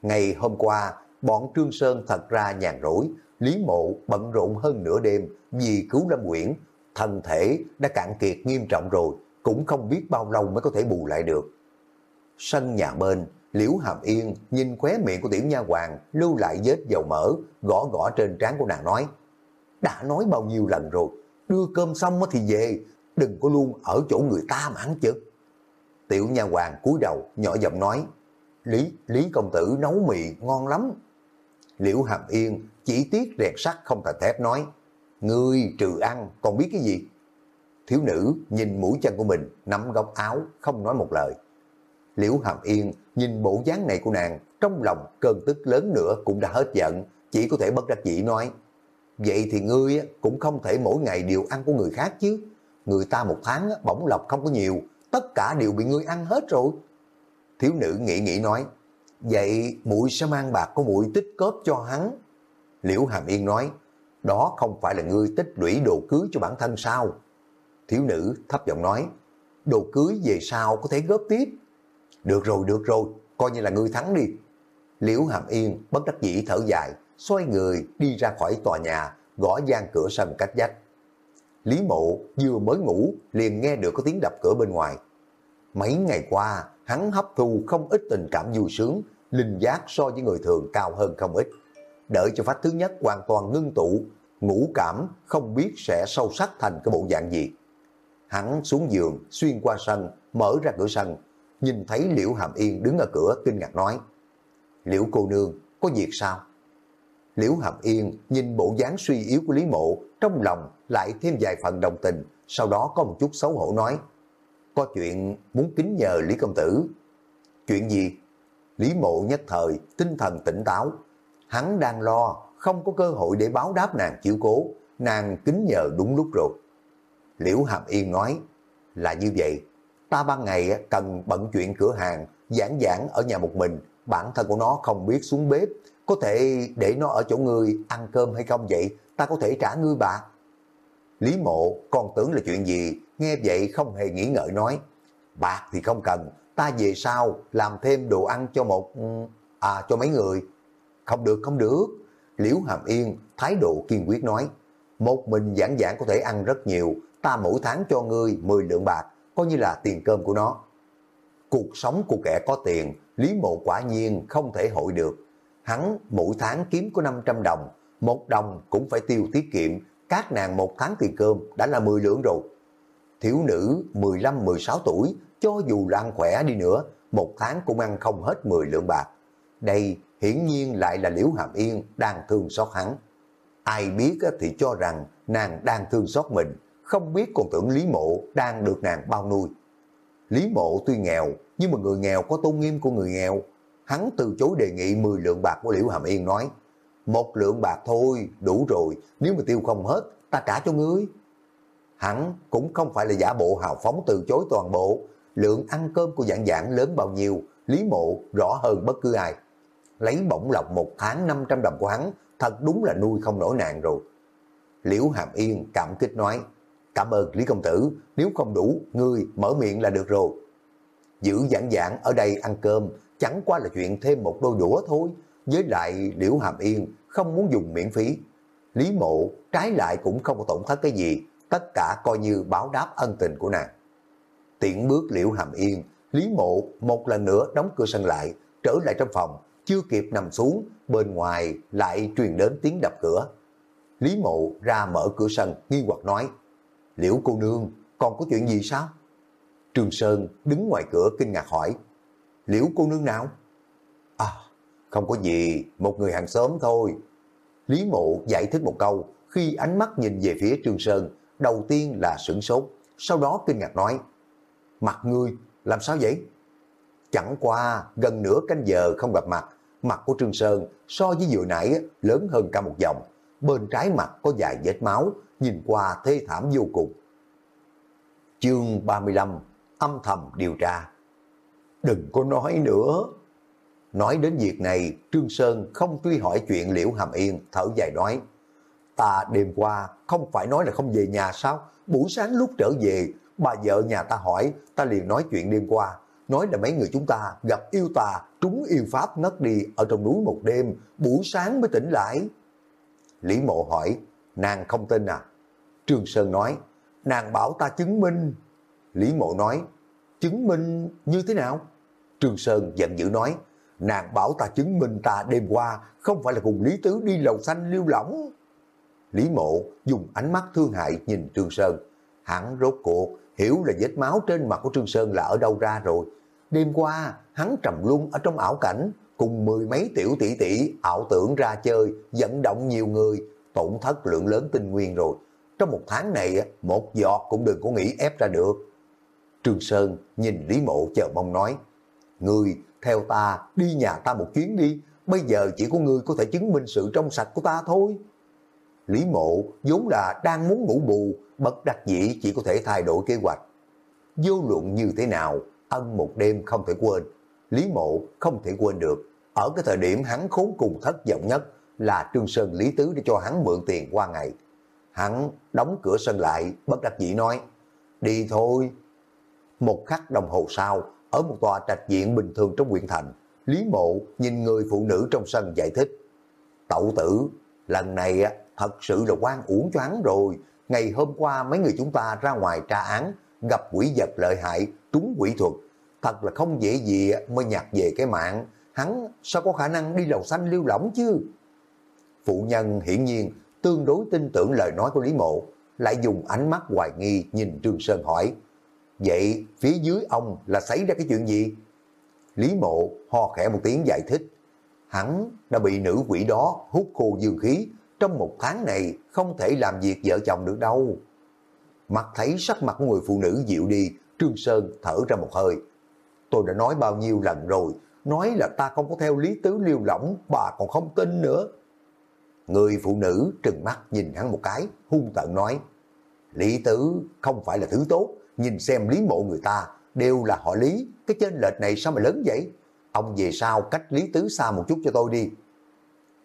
Ngày hôm qua, bọn Trương Sơn thật ra nhàn rỗi, Lý Mộ bận rộn hơn nửa đêm vì cứu Lâm Nguyễn, thân thể đã cạn kiệt nghiêm trọng rồi, cũng không biết bao lâu mới có thể bù lại được. Sân nhà bên, Liễu Hàm Yên nhìn khóe miệng của tiểu nha hoàng lưu lại vết dầu mỡ, gõ gõ trên trán của nàng nói, đã nói bao nhiêu lần rồi, đưa cơm xong thì về, đừng có luôn ở chỗ người ta mà ăn chứ. Tiểu nha hoàng cúi đầu, nhỏ giọng nói, Lý, Lý công tử nấu mì ngon lắm. Liễu Hàm Yên chỉ tiếc rẹt sắt không thành thép nói, Ngươi trừ ăn còn biết cái gì? Thiếu nữ nhìn mũi chân của mình, nắm góc áo, không nói một lời. Liễu Hàm Yên nhìn bộ dáng này của nàng, trong lòng cơn tức lớn nữa cũng đã hết giận, chỉ có thể bất đắc dĩ nói, Vậy thì ngươi cũng không thể mỗi ngày đều ăn của người khác chứ. Người ta một tháng bỗng lộc không có nhiều, tất cả đều bị ngươi ăn hết rồi. Thiếu nữ nghĩ nghĩ nói, vậy muội sẽ mang bạc của muội tích cóp cho hắn. Liễu Hàm Yên nói, đó không phải là ngươi tích lũy đồ cưới cho bản thân sao? Thiếu nữ thấp giọng nói, đồ cưới về sau có thể góp tiếp. Được rồi, được rồi, coi như là ngươi thắng đi. Liễu Hàm Yên bất đắc dĩ thở dài, xoay người đi ra khỏi tòa nhà, gõ gian cửa sân cách dách. Lý mộ vừa mới ngủ liền nghe được có tiếng đập cửa bên ngoài. Mấy ngày qua, hắn hấp thu không ít tình cảm vui sướng, linh giác so với người thường cao hơn không ít. Đợi cho phát thứ nhất hoàn toàn ngưng tụ, ngũ cảm không biết sẽ sâu sắc thành cái bộ dạng gì. Hắn xuống giường, xuyên qua sân, mở ra cửa sân, nhìn thấy Liễu Hàm Yên đứng ở cửa kinh ngạc nói. Liễu cô nương, có việc sao? Liễu Hàm Yên nhìn bộ dáng suy yếu của Lý Mộ, trong lòng lại thêm vài phần đồng tình, sau đó có một chút xấu hổ nói, có chuyện muốn kính nhờ Lý Công Tử. Chuyện gì? Lý Mộ nhất thời, tinh thần tỉnh táo. Hắn đang lo, không có cơ hội để báo đáp nàng chịu cố, nàng kính nhờ đúng lúc rồi. Liễu Hàm Yên nói, là như vậy, ta ban ngày cần bận chuyện cửa hàng, giảng giảng ở nhà một mình, bản thân của nó không biết xuống bếp, có thể để nó ở chỗ ngươi ăn cơm hay không vậy, ta có thể trả ngươi bạc. Lý mộ còn tưởng là chuyện gì, nghe vậy không hề nghĩ ngợi nói, bạc thì không cần, ta về sau làm thêm đồ ăn cho một, ừ, à cho mấy người. Không được, không được. Liễu Hàm Yên thái độ kiên quyết nói, một mình giảng giảng có thể ăn rất nhiều, ta mỗi tháng cho ngươi 10 lượng bạc, coi như là tiền cơm của nó. Cuộc sống của kẻ có tiền, Lý Mộ quả nhiên không thể hội được. Hắn mỗi tháng kiếm có 500 đồng, một đồng cũng phải tiêu tiết kiệm, các nàng một tháng tiền cơm đã là 10 lượng rồi. Thiếu nữ 15-16 tuổi, cho dù là ăn khỏe đi nữa, một tháng cũng ăn không hết 10 lượng bạc. Đây hiển nhiên lại là Liễu Hàm Yên đang thương xót hắn. Ai biết thì cho rằng nàng đang thương xót mình, không biết còn tưởng Lý Mộ đang được nàng bao nuôi. Lý Mộ tuy nghèo, nhưng mà người nghèo có tôn nghiêm của người nghèo. Hắn từ chối đề nghị 10 lượng bạc của Liễu Hàm Yên nói, một lượng bạc thôi, đủ rồi, nếu mà tiêu không hết, ta trả cho ngươi. Hắn cũng không phải là giả bộ hào phóng từ chối toàn bộ, lượng ăn cơm của dạng dạng lớn bao nhiêu, Lý Mộ rõ hơn bất cứ ai. lấy bổng lọc một tháng 500 đồng của hắn, thật đúng là nuôi không nổi nàng rồi. Liễu Hàm Yên cảm kích nói, cảm ơn Lý Công Tử, nếu không đủ, ngươi mở miệng là được rồi. Giữ giảng giảng ở đây ăn cơm, chẳng qua là chuyện thêm một đôi đũa thôi, với lại Liễu Hàm Yên không muốn dùng miễn phí. Lý Mộ trái lại cũng không có tổn thất cái gì, tất cả coi như báo đáp ân tình của nàng. Tiện bước Liễu Hàm Yên, Lý Mộ một lần nữa đóng cửa sân lại, trở lại trong phòng, chưa kịp nằm xuống, bên ngoài lại truyền đến tiếng đập cửa. Lý Mộ ra mở cửa sân, nghi hoặc nói, Liễu cô nương, còn có chuyện gì sao? Trường Sơn đứng ngoài cửa kinh ngạc hỏi, Liễu cô nương nào? Không có gì, một người hàng xóm thôi. Lý Mộ giải thích một câu, khi ánh mắt nhìn về phía Trương Sơn, đầu tiên là sửng sốt, sau đó kinh ngạc nói, mặt ngươi, làm sao vậy? Chẳng qua gần nửa canh giờ không gặp mặt, mặt của Trương Sơn so với vừa nãy lớn hơn cả một vòng, bên trái mặt có vài vết máu, nhìn qua thê thảm vô cùng. Chương 35 Âm thầm điều tra Đừng có nói nữa. Nói đến việc này, Trương Sơn không truy hỏi chuyện Liễu Hàm Yên, thở dài nói. Ta đêm qua không phải nói là không về nhà sao? Buổi sáng lúc trở về, bà vợ nhà ta hỏi, ta liền nói chuyện đêm qua. Nói là mấy người chúng ta gặp yêu tà, trúng yêu pháp ngất đi ở trong núi một đêm, buổi sáng mới tỉnh lại. Lý mộ hỏi, nàng không tin à? Trương Sơn nói, nàng bảo ta chứng minh. Lý mộ nói, chứng minh như thế nào? Trương Sơn giận dữ nói, nàng bảo ta chứng minh ta đêm qua không phải là cùng Lý Tứ đi lầu xanh lưu lỏng. Lý mộ dùng ánh mắt thương hại nhìn Trương Sơn. Hắn rốt cuộc hiểu là vết máu trên mặt của Trương Sơn là ở đâu ra rồi. Đêm qua hắn trầm luân ở trong ảo cảnh cùng mười mấy tiểu tỷ tỷ ảo tưởng ra chơi, dẫn động nhiều người, tổn thất lượng lớn tinh nguyên rồi. Trong một tháng này, một giọt cũng đừng có nghĩ ép ra được. Trương Sơn nhìn Lý Mộ chờ mong nói, người theo ta đi nhà ta một chuyến đi, bây giờ chỉ có ngươi có thể chứng minh sự trong sạch của ta thôi. Lý Mộ vốn là đang muốn ngủ bù, bất đắc dĩ chỉ có thể thay đổi kế hoạch. Vô luận như thế nào, ân một đêm không thể quên. Lý Mộ không thể quên được. Ở cái thời điểm hắn khốn cùng thất vọng nhất là Trương Sơn Lý Tứ để cho hắn mượn tiền qua ngày. Hắn đóng cửa sân lại, bất đắc dĩ nói, đi thôi. Một khắc đồng hồ sau, ở một tòa trạch diện bình thường trong huyện thành, Lý Mộ nhìn người phụ nữ trong sân giải thích. Tậu tử, lần này thật sự là quan uổng cho hắn rồi. Ngày hôm qua mấy người chúng ta ra ngoài tra án, gặp quỷ vật lợi hại, trúng quỷ thuật. Thật là không dễ gì mới nhặt về cái mạng. Hắn sao có khả năng đi lầu xanh lưu lỏng chứ? Phụ nhân hiển nhiên tương đối tin tưởng lời nói của Lý Mộ, lại dùng ánh mắt hoài nghi nhìn Trương Sơn hỏi. Vậy phía dưới ông là xảy ra cái chuyện gì? Lý Mộ ho khẽ một tiếng giải thích. Hắn đã bị nữ quỷ đó hút khô dương khí, trong một tháng này không thể làm việc vợ chồng được đâu. Mặt thấy sắc mặt của người phụ nữ dịu đi, Trương Sơn thở ra một hơi. Tôi đã nói bao nhiêu lần rồi, nói là ta không có theo lý tứ liêu lỏng, bà còn không tin nữa. Người phụ nữ trừng mắt nhìn hắn một cái, hung tận nói, Lý tứ không phải là thứ tốt, nhìn xem lý mộ người ta, đều là họ lý, cái trên lệch này sao mà lớn vậy? Ông về sau cách lý tứ xa một chút cho tôi đi.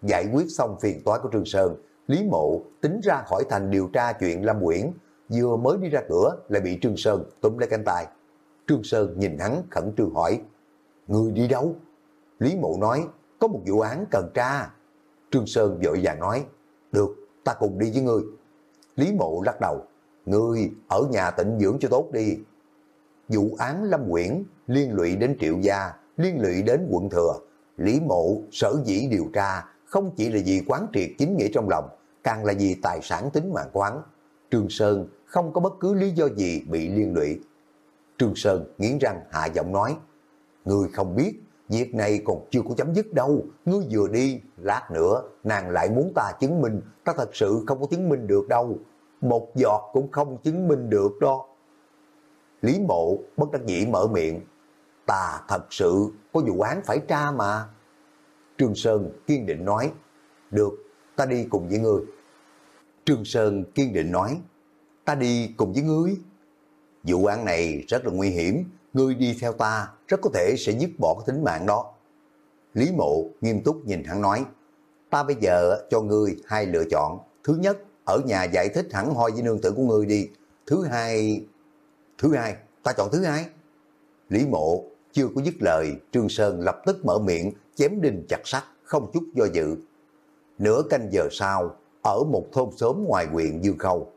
Giải quyết xong phiền toái của Trương Sơn, Lý Mộ tính ra khỏi thành điều tra chuyện Lâm Quyển, vừa mới đi ra cửa lại bị Trương Sơn túm lấy cánh tay. Trương Sơn nhìn hắn khẩn trương hỏi, Người đi đâu? Lý Mộ nói, có một vụ án cần tra. Trương Sơn vội vàng nói, được, ta cùng đi với ngươi. Lý Mộ lắc đầu, ngươi ở nhà tịnh dưỡng cho tốt đi. Vụ án Lâm Nguyễn liên lụy đến triệu gia, liên lụy đến quận thừa. Lý Mộ sở dĩ điều tra không chỉ là vì quán triệt chính nghĩa trong lòng, càng là vì tài sản tính mạng quán. Trương Sơn không có bất cứ lý do gì bị liên lụy. Trương Sơn nghiến răng hạ giọng nói, Ngươi không biết, việc này còn chưa có chấm dứt đâu, ngươi vừa đi, lát nữa, nàng lại muốn ta chứng minh, ta thật sự không có chứng minh được đâu, một giọt cũng không chứng minh được đó. Lý mộ bất đắc dĩ mở miệng, ta thật sự có vụ án phải tra mà. Trương Sơn kiên định nói, được, ta đi cùng với ngươi. Trương Sơn kiên định nói, ta đi cùng với ngươi. Vụ án này rất là nguy hiểm, ngươi đi theo ta rất có thể sẽ dứt bỏ cái tính mạng đó. Lý Mộ nghiêm túc nhìn hắn nói, ta bây giờ cho ngươi hai lựa chọn. Thứ nhất, ở nhà giải thích hẳn hoi với nương tử của ngươi đi. Thứ hai... Thứ hai, ta chọn thứ hai. Lý Mộ chưa có dứt lời, Trương Sơn lập tức mở miệng, chém đinh chặt sắt, không chút do dự. Nửa canh giờ sau, ở một thôn xóm ngoài huyện Dương Khâu,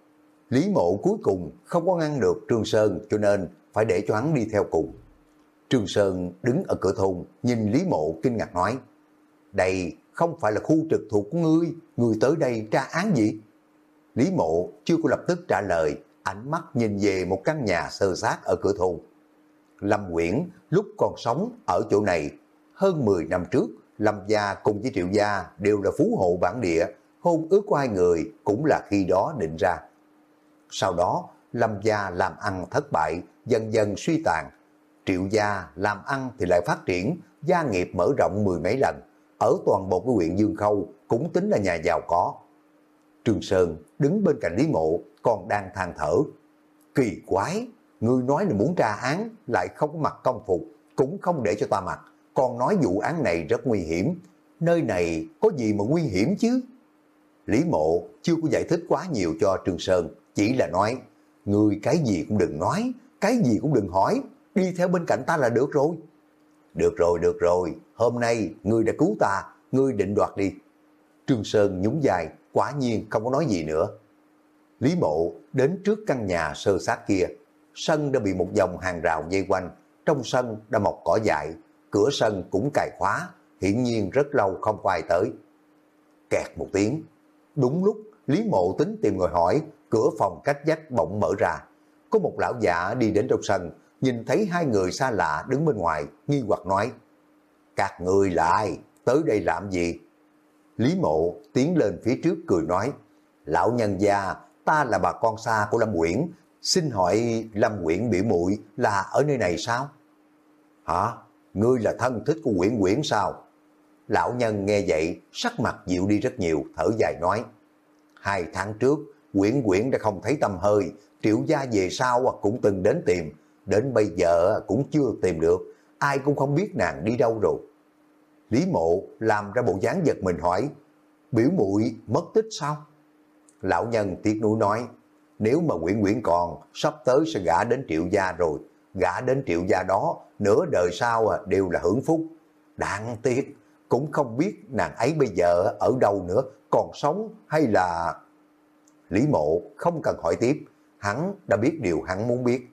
Lý Mộ cuối cùng không có ngăn được Trương Sơn cho nên phải để cho hắn đi theo cùng. Trương Sơn đứng ở cửa thôn, nhìn Lý Mộ kinh ngạc nói, đây không phải là khu trực thuộc của ngươi, ngươi tới đây tra án gì? Lý Mộ chưa có lập tức trả lời, ánh mắt nhìn về một căn nhà sơ sát ở cửa thôn. Lâm Nguyễn lúc còn sống ở chỗ này, hơn 10 năm trước, Lâm Gia cùng với Triệu Gia đều là phú hộ bản địa, hôn ước của hai người cũng là khi đó định ra. Sau đó, Lâm Gia làm ăn thất bại, dần dần suy tàn. Triệu Gia làm ăn thì lại phát triển, gia nghiệp mở rộng mười mấy lần. Ở toàn bộ cái huyện Dương Khâu cũng tính là nhà giàu có. Trường Sơn đứng bên cạnh Lý Mộ còn đang than thở. Kỳ quái, người nói là muốn tra án lại không có mặc công phục, cũng không để cho ta mặc. Còn nói vụ án này rất nguy hiểm. Nơi này có gì mà nguy hiểm chứ? Lý Mộ chưa có giải thích quá nhiều cho Trường Sơn, chỉ là nói, người cái gì cũng đừng nói, cái gì cũng đừng hỏi, đi theo bên cạnh ta là được rồi. Được rồi, được rồi, hôm nay ngươi đã cứu ta, ngươi định đoạt đi. Trương Sơn nhún dài, quả nhiên không có nói gì nữa. Lý Mộ đến trước căn nhà sơ sát kia, sân đã bị một dòng hàng rào dây quanh, trong sân đã mọc cỏ dại, cửa sân cũng cài khóa, hiển nhiên rất lâu không có ai tới. Kẹt một tiếng, đúng lúc Lý Mộ tính tìm người hỏi, cửa phòng cách dách bỗng mở ra. Có một lão giả đi đến trong sân, nhìn thấy hai người xa lạ đứng bên ngoài, nghi hoặc nói, Các người lại? Tới đây làm gì? Lý Mộ tiến lên phía trước cười nói, Lão nhân gia, ta là bà con xa của Lâm Quyển, xin hỏi Lâm Quyển biểu muội là ở nơi này sao? Hả? Ngươi là thân thích của Quyển Quyển sao? Lão nhân nghe vậy, sắc mặt dịu đi rất nhiều, thở dài nói, Hai tháng trước, Quyển Quyển đã không thấy tâm hơi, triệu gia về sau cũng từng đến tìm, đến bây giờ cũng chưa tìm được, ai cũng không biết nàng đi đâu rồi. Lý mộ làm ra bộ dáng giật mình hỏi, biểu muội mất tích sao? Lão nhân tiếc nuối nói, nếu mà Nguyễn Nguyễn còn, sắp tới sẽ gả đến triệu gia rồi, gả đến triệu gia đó, nửa đời sau à, đều là hưởng phúc. Đáng tiếc, cũng không biết nàng ấy bây giờ ở đâu nữa, còn sống hay là... Lý mộ không cần hỏi tiếp, hắn đã biết điều hắn muốn biết.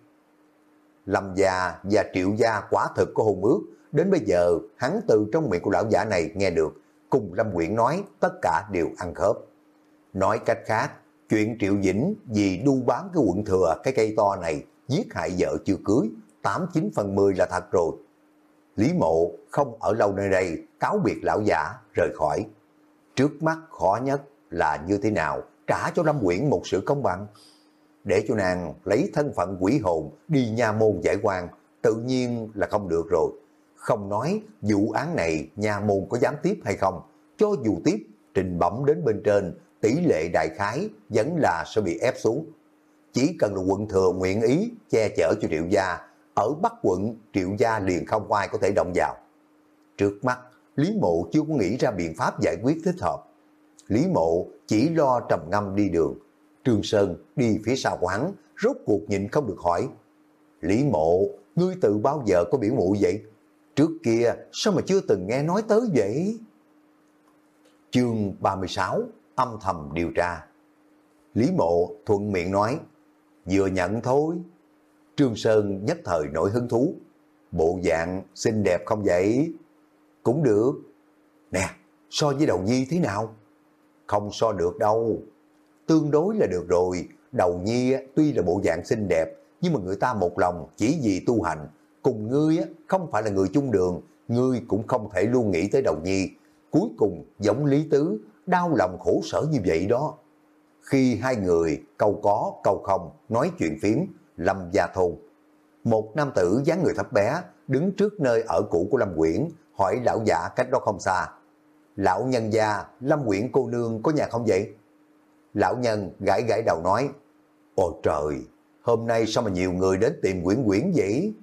Lâm gia và triệu gia quả thực có hôn ước, đến bây giờ hắn từ trong miệng của lão giả này nghe được, cùng Lâm Quyển nói tất cả đều ăn khớp. Nói cách khác, chuyện Triệu Dĩnh vì đu bán cái quận thừa cái cây to này giết hại vợ chưa cưới, 89 phần 10 là thật rồi. Lý mộ không ở lâu nơi đây, cáo biệt lão giả, rời khỏi. Trước mắt khó nhất là như thế nào trả cho Lâm Quyển một sự công bằng. Để cho nàng lấy thân phận quỷ hồn đi nha môn giải quan, tự nhiên là không được rồi. Không nói vụ án này nhà môn có dám tiếp hay không, cho dù tiếp trình bẩm đến bên trên, tỷ lệ đại khái vẫn là sẽ bị ép xuống. Chỉ cần là quận thừa nguyện ý che chở cho triệu gia, ở Bắc quận triệu gia liền không ai có thể động vào. Trước mắt, Lý Mộ chưa có nghĩ ra biện pháp giải quyết thích hợp. Lý Mộ chỉ lo trầm ngâm đi đường. Trương Sơn đi phía sau của hắn, rốt cuộc nhịn không được hỏi. Lý Mộ, ngươi từ bao giờ có biểu mụ vậy? Trước kia sao mà chưa từng nghe nói tới vậy? Chương 36 Âm thầm điều tra Lý Mộ thuận miệng nói Vừa nhận thôi Trương Sơn nhất thời nổi hứng thú Bộ dạng xinh đẹp không vậy? Cũng được Nè, so với đầu nhi thế nào? Không so được đâu Tương đối là được rồi Đầu nhi tuy là bộ dạng xinh đẹp Nhưng mà người ta một lòng chỉ vì tu hành cùng ngươi không phải là người chung đường, ngươi cũng không thể luôn nghĩ tới đầu nhi. Cuối cùng giống Lý Tứ, đau lòng khổ sở như vậy đó. Khi hai người câu có câu không nói chuyện phiếm Lâm Gia Thôn. Một nam tử dáng người thấp bé đứng trước nơi ở cũ của Lâm Quyển hỏi lão giả cách đó không xa. Lão nhân gia, Lâm Quyển cô nương có nhà không vậy? Lão nhân gãi gãi đầu nói, Ôi trời, hôm nay sao mà nhiều người đến tìm Quyển Quyển vậy?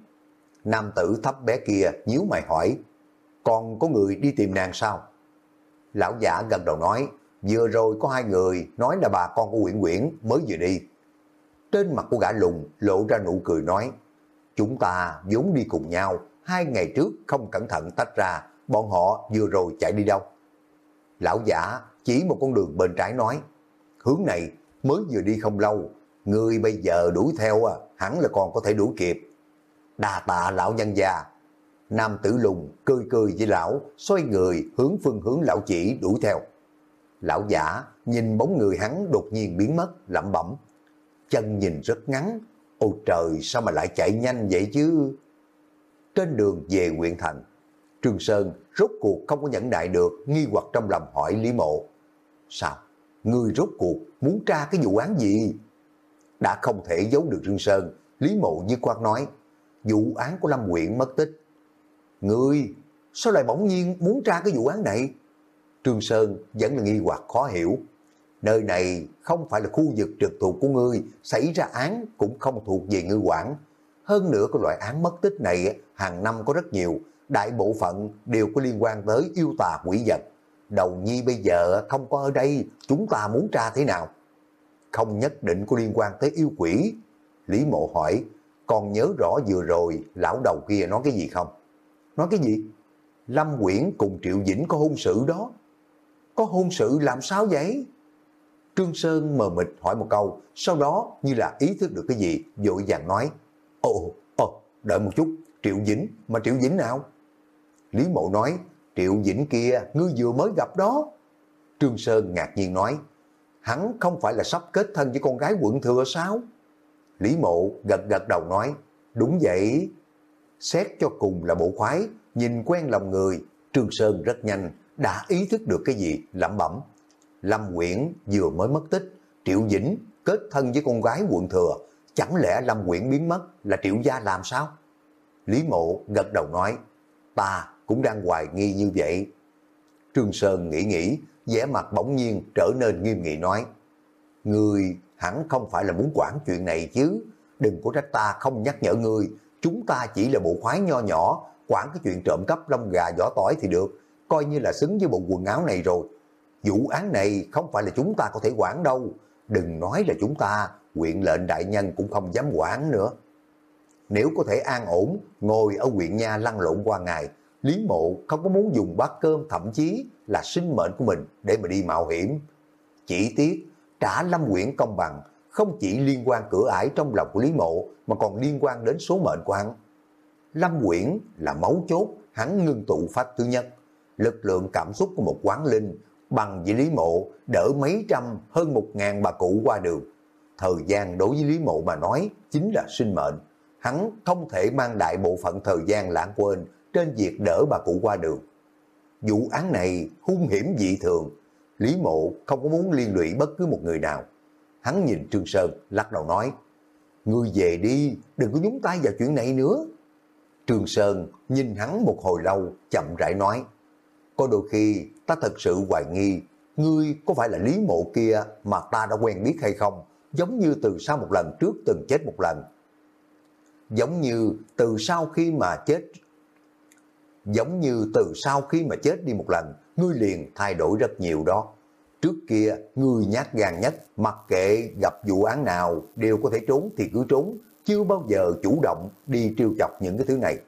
Nam tử thấp bé kia nhíu mày hỏi, còn có người đi tìm nàng sao? Lão giả gần đầu nói, vừa rồi có hai người nói là bà con của Nguyễn Nguyễn mới vừa đi. Trên mặt của gã lùng lộ ra nụ cười nói, chúng ta vốn đi cùng nhau, hai ngày trước không cẩn thận tách ra, bọn họ vừa rồi chạy đi đâu? Lão giả chỉ một con đường bên trái nói, hướng này mới vừa đi không lâu, người bây giờ đuổi theo à, hẳn là còn có thể đuổi kịp. Đà tạ lão nhân già, Nam tử lùng cười cười với lão, xoay người hướng phương hướng lão chỉ đuổi theo. Lão giả nhìn bóng người hắn đột nhiên biến mất, lẩm bẩm. Chân nhìn rất ngắn, ôi trời sao mà lại chạy nhanh vậy chứ? Trên đường về huyện thành, Trương Sơn rốt cuộc không có nhẫn đại được nghi hoặc trong lòng hỏi Lý Mộ. Sao? Người rốt cuộc muốn tra cái vụ án gì? Đã không thể giấu được Trương Sơn, Lý Mộ như quát nói, vụ án của Lâm Quyện mất tích. Người, sao lại bỗng nhiên muốn tra cái vụ án này? Trương Sơn vẫn là nghi hoặc khó hiểu. Nơi này không phải là khu vực trực thuộc của ngươi, xảy ra án cũng không thuộc về ngươi quản. Hơn nữa cái loại án mất tích này hàng năm có rất nhiều, đại bộ phận đều có liên quan tới yêu tà quỷ vật. Đầu nhi bây giờ không có ở đây, chúng ta muốn tra thế nào? Không nhất định có liên quan tới yêu quỷ. Lý mộ hỏi, còn nhớ rõ vừa rồi lão đầu kia nói cái gì không? Nói cái gì? Lâm Quyển cùng Triệu Dĩnh có hôn sự đó. Có hôn sự làm sao vậy? Trương Sơn mờ mịt hỏi một câu, sau đó như là ý thức được cái gì, vội vàng nói, Ồ, ồ, đợi một chút, Triệu Dĩnh, mà Triệu Dĩnh nào? Lý Mộ nói, Triệu Dĩnh kia, ngươi vừa mới gặp đó. Trương Sơn ngạc nhiên nói, hắn không phải là sắp kết thân với con gái quận thừa sao? Lý Mộ gật gật đầu nói, đúng vậy. Xét cho cùng là bộ khoái, nhìn quen lòng người, Trương Sơn rất nhanh, đã ý thức được cái gì, lẩm bẩm. Lâm Quyển vừa mới mất tích, Triệu Dĩnh kết thân với con gái quận thừa, chẳng lẽ Lâm Quyển biến mất là Triệu Gia làm sao? Lý Mộ gật đầu nói, ta cũng đang hoài nghi như vậy. Trương Sơn nghĩ nghĩ, vẻ mặt bỗng nhiên trở nên nghiêm nghị nói, Người hẳn không phải là muốn quản chuyện này chứ, đừng có trách ta không nhắc nhở người, chúng ta chỉ là bộ khoái nho nhỏ, quản cái chuyện trộm cắp lông gà vỏ tỏi thì được, coi như là xứng với bộ quần áo này rồi. Vụ án này không phải là chúng ta có thể quản đâu, đừng nói là chúng ta, quyện lệnh đại nhân cũng không dám quản nữa. Nếu có thể an ổn, ngồi ở huyện nha lăn lộn qua ngày, Lý Mộ không có muốn dùng bát cơm thậm chí là sinh mệnh của mình để mà đi mạo hiểm. Chỉ tiếc, trả Lâm Quyển công bằng không chỉ liên quan cửa ải trong lòng của Lý Mộ mà còn liên quan đến số mệnh của hắn. Lâm Quyển là máu chốt, hắn ngưng tụ pháp thứ nhất. Lực lượng cảm xúc của một quán linh bằng với Lý Mộ đỡ mấy trăm hơn một ngàn bà cụ qua đường. Thời gian đối với Lý Mộ mà nói chính là sinh mệnh. Hắn không thể mang đại bộ phận thời gian lãng quên trên việc đỡ bà cụ qua đường. Vụ án này hung hiểm dị thường. Lý Mộ không có muốn liên lụy bất cứ một người nào. Hắn nhìn Trương Sơn lắc đầu nói, Ngươi về đi, đừng có nhúng tay vào chuyện này nữa. Trương Sơn nhìn hắn một hồi lâu, chậm rãi nói, Có đôi khi ta thật sự hoài nghi, ngươi có phải là Lý Mộ kia mà ta đã quen biết hay không, giống như từ sau một lần trước từng chết một lần. Giống như từ sau khi mà chết giống như từ sau khi mà chết đi một lần, ngươi liền thay đổi rất nhiều đó. Trước kia, người nhát gan nhất, mặc kệ gặp vụ án nào đều có thể trốn thì cứ trốn, chưa bao giờ chủ động đi trêu chọc những cái thứ này.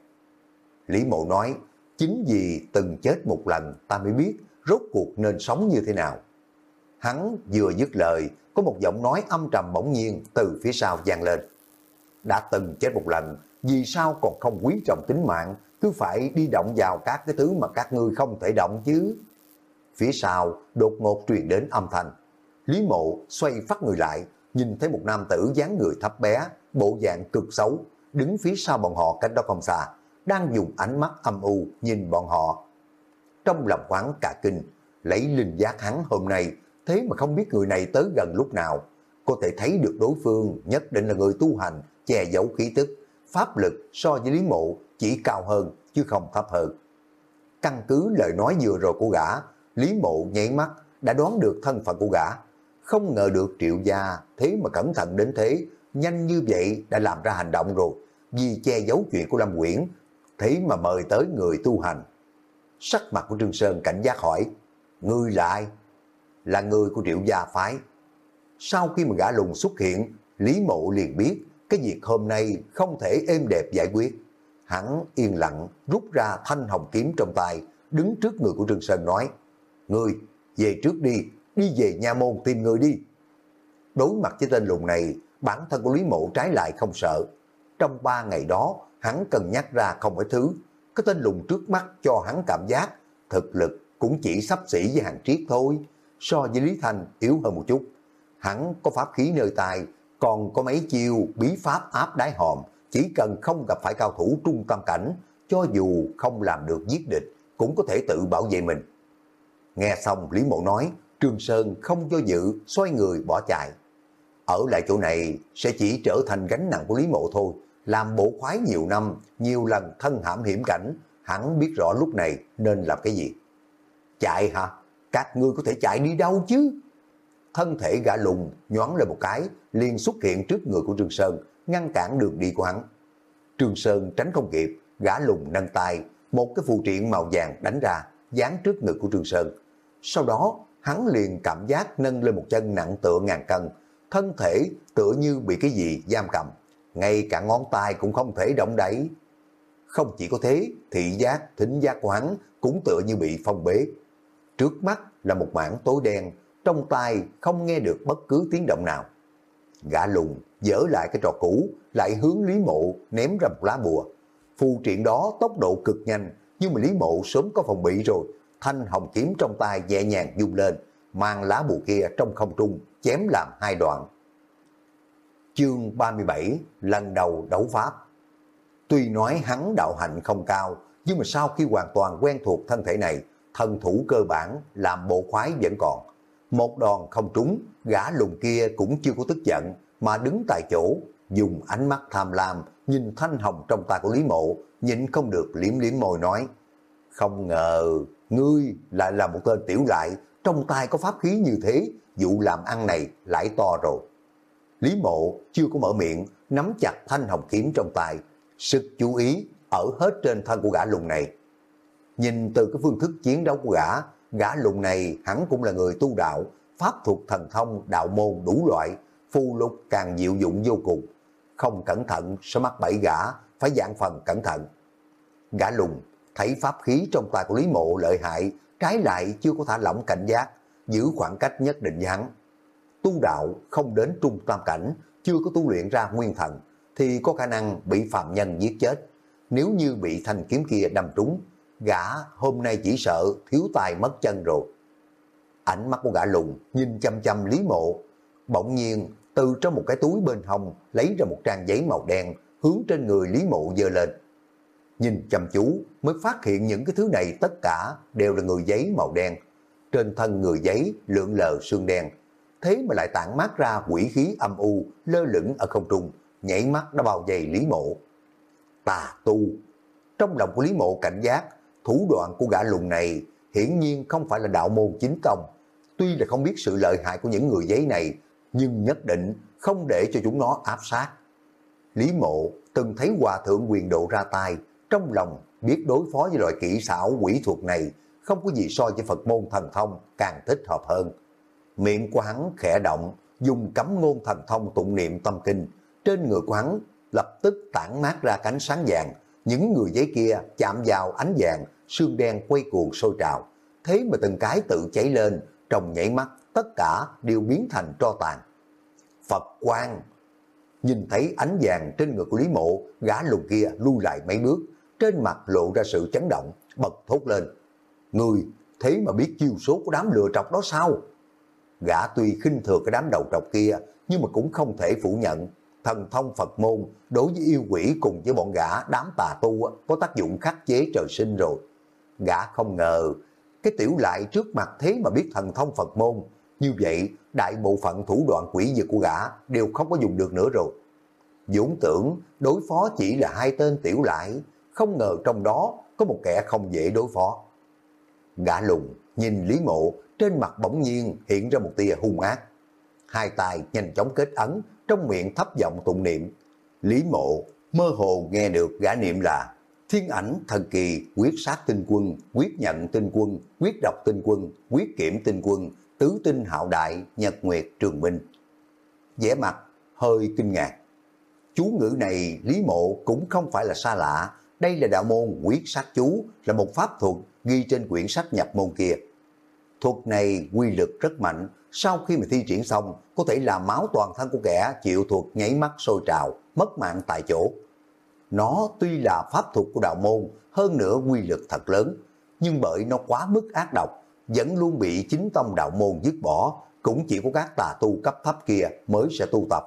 Lý Mộ nói, chính vì từng chết một lần ta mới biết rốt cuộc nên sống như thế nào. Hắn vừa dứt lời, có một giọng nói âm trầm bỗng nhiên từ phía sau vang lên. Đã từng chết một lần, vì sao còn không quý trọng tính mạng, cứ phải đi động vào các cái thứ mà các ngươi không thể động chứ. Phía sau đột ngột truyền đến âm thanh. Lý mộ xoay phát người lại, nhìn thấy một nam tử dáng người thấp bé, bộ dạng cực xấu, đứng phía sau bọn họ cách đó không xa, đang dùng ánh mắt âm u nhìn bọn họ. Trong lòng khoáng cả kinh, lấy linh giác hắn hôm nay, thế mà không biết người này tới gần lúc nào. Có thể thấy được đối phương nhất định là người tu hành, che giấu khí tức, pháp lực so với Lý Mộ chỉ cao hơn chứ không thấp hơn. Căn cứ lời nói vừa rồi của gã, Lý Mộ nháy mắt đã đoán được thân phận của gã. Không ngờ được triệu gia thế mà cẩn thận đến thế, nhanh như vậy đã làm ra hành động rồi. Vì che giấu chuyện của Lâm Quyển, thế mà mời tới người tu hành. sắc mặt của Trương Sơn cảnh giác hỏi, Ngươi là ai? Là người của triệu gia phái. Sau khi mà gã lùng xuất hiện, Lý Mộ liền biết cái việc hôm nay không thể êm đẹp giải quyết. Hắn yên lặng rút ra thanh hồng kiếm trong tay, đứng trước người của Trương Sơn nói, Ngươi, về trước đi, đi về nha môn tìm người đi. Đối mặt với tên lùn này, bản thân của Lý Mộ trái lại không sợ. Trong ba ngày đó, hắn cần nhắc ra không phải thứ. Cái tên lùn trước mắt cho hắn cảm giác, thực lực cũng chỉ sắp xỉ với hàng triết thôi. So với Lý Thanh yếu hơn một chút. Hắn có pháp khí nơi tài, còn có mấy chiêu bí pháp áp đáy hòm, chỉ cần không gặp phải cao thủ trung tâm cảnh, cho dù không làm được giết địch, cũng có thể tự bảo vệ mình. Nghe xong Lý Mộ nói, Trương Sơn không do dự, xoay người bỏ chạy. Ở lại chỗ này sẽ chỉ trở thành gánh nặng của Lý Mộ thôi. Làm bộ khoái nhiều năm, nhiều lần thân hãm hiểm cảnh, hắn biết rõ lúc này nên làm cái gì. Chạy hả? Các ngươi có thể chạy đi đâu chứ? Thân thể gã lùng nhoáng lên một cái, liền xuất hiện trước người của Trương Sơn, ngăn cản đường đi của hắn. Trương Sơn tránh không kịp, gã lùng nâng tay, một cái phù triện màu vàng đánh ra, dán trước ngực của Trương Sơn. Sau đó, hắn liền cảm giác nâng lên một chân nặng tựa ngàn cân, thân thể tựa như bị cái gì giam cầm, ngay cả ngón tay cũng không thể động đẩy. Không chỉ có thế, thị giác, thính giác của hắn cũng tựa như bị phong bế. Trước mắt là một mảng tối đen, trong tai không nghe được bất cứ tiếng động nào. Gã lùng dỡ lại cái trò cũ, lại hướng Lý Mộ ném ra một lá bùa. Phù triện đó tốc độ cực nhanh, nhưng mà Lý Mộ sớm có phòng bị rồi, thanh hồng kiếm trong tay nhẹ nhàng dung lên, mang lá bùa kia trong không trung, chém làm hai đoạn. Chương 37 Lần đầu đấu pháp Tuy nói hắn đạo hạnh không cao, nhưng mà sau khi hoàn toàn quen thuộc thân thể này, thân thủ cơ bản làm bộ khoái vẫn còn. Một đòn không trúng, gã lùn kia cũng chưa có tức giận, mà đứng tại chỗ, dùng ánh mắt tham lam, nhìn thanh hồng trong tay của Lý Mộ, nhịn không được liếm liếm môi nói, không ngờ, ngươi lại là một tên tiểu lại, trong tay có pháp khí như thế, vụ làm ăn này lại to rồi. Lý mộ chưa có mở miệng, nắm chặt thanh hồng kiếm trong tay, sức chú ý ở hết trên thân của gã lùng này. Nhìn từ cái phương thức chiến đấu của gã, gã lùng này hẳn cũng là người tu đạo, pháp thuộc thần thông, đạo môn đủ loại, phù lục càng diệu dụng vô cùng. Không cẩn thận sẽ mắc bẫy gã, phải dạng phần cẩn thận. Gã lùng thấy pháp khí trong tay của Lý Mộ lợi hại, trái lại chưa có thả lỏng cảnh giác, giữ khoảng cách nhất định với hắn. Tu đạo không đến trung tam cảnh, chưa có tu luyện ra nguyên thần, thì có khả năng bị phạm nhân giết chết. Nếu như bị thanh kiếm kia đâm trúng, gã hôm nay chỉ sợ thiếu tài mất chân rồi. Ánh mắt của gã lùng nhìn chăm chăm Lý Mộ, bỗng nhiên từ trong một cái túi bên hông lấy ra một trang giấy màu đen hướng trên người Lý Mộ dơ lên. Nhìn chăm chú mới phát hiện những cái thứ này tất cả đều là người giấy màu đen. Trên thân người giấy lượn lờ xương đen. Thế mà lại tản mát ra quỷ khí âm u lơ lửng ở không trung, nhảy mắt đã bao dày Lý Mộ. Tà tu. Trong lòng của Lý Mộ cảnh giác, thủ đoạn của gã lùng này hiển nhiên không phải là đạo môn chính tông. Tuy là không biết sự lợi hại của những người giấy này, nhưng nhất định không để cho chúng nó áp sát. Lý Mộ từng thấy hòa thượng quyền độ ra tay, trong lòng biết đối phó với loại kỹ xảo quỷ thuật này không có gì so với Phật môn thần thông càng thích hợp hơn. Miệng của hắn khẽ động, dùng cấm ngôn thần thông tụng niệm tâm kinh, trên người của hắn lập tức tản mát ra cánh sáng vàng, những người giấy kia chạm vào ánh vàng, xương đen quay cuồng sôi trào, thế mà từng cái tự cháy lên, trong nhảy mắt tất cả đều biến thành tro tàn. Phật quang Nhìn thấy ánh vàng trên người của Lý Mộ, gã lùn kia lui lại mấy bước, trên mặt lộ ra sự chấn động, bật thốt lên. Người, thế mà biết chiêu số của đám lừa trọc đó sao? Gã tuy khinh thường cái đám đầu trọc kia, nhưng mà cũng không thể phủ nhận. Thần thông Phật môn đối với yêu quỷ cùng với bọn gã đám tà tu có tác dụng khắc chế trời sinh rồi. Gã không ngờ, cái tiểu lại trước mặt thế mà biết thần thông Phật môn. Như vậy, đại bộ phận thủ đoạn quỷ dịch của gã đều không có dùng được nữa rồi. Dũng tưởng đối phó chỉ là hai tên tiểu lại, không ngờ trong đó có một kẻ không dễ đối phó. Gã lùng nhìn Lý Mộ, trên mặt bỗng nhiên hiện ra một tia hung ác. Hai tay nhanh chóng kết ấn, trong miệng thấp giọng tụng niệm. Lý Mộ mơ hồ nghe được gã niệm là thiên ảnh thần kỳ, quyết sát tinh quân, quyết nhận tinh quân, quyết đọc tinh quân, quyết kiểm tinh quân, tứ tinh hạo đại, nhật nguyệt trường minh. vẻ mặt hơi kinh ngạc. Chú ngữ này Lý Mộ cũng không phải là xa lạ, đây là đạo môn quyết sát chú, là một pháp thuật ghi trên quyển sách nhập môn kia. Thuật này quy lực rất mạnh, sau khi mà thi triển xong, có thể làm máu toàn thân của kẻ chịu thuật nháy mắt sôi trào, mất mạng tại chỗ. Nó tuy là pháp thuật của đạo môn, hơn nữa quy lực thật lớn, nhưng bởi nó quá mức ác độc, vẫn luôn bị chính tông đạo môn dứt bỏ, cũng chỉ có các tà tu cấp thấp kia mới sẽ tu tập.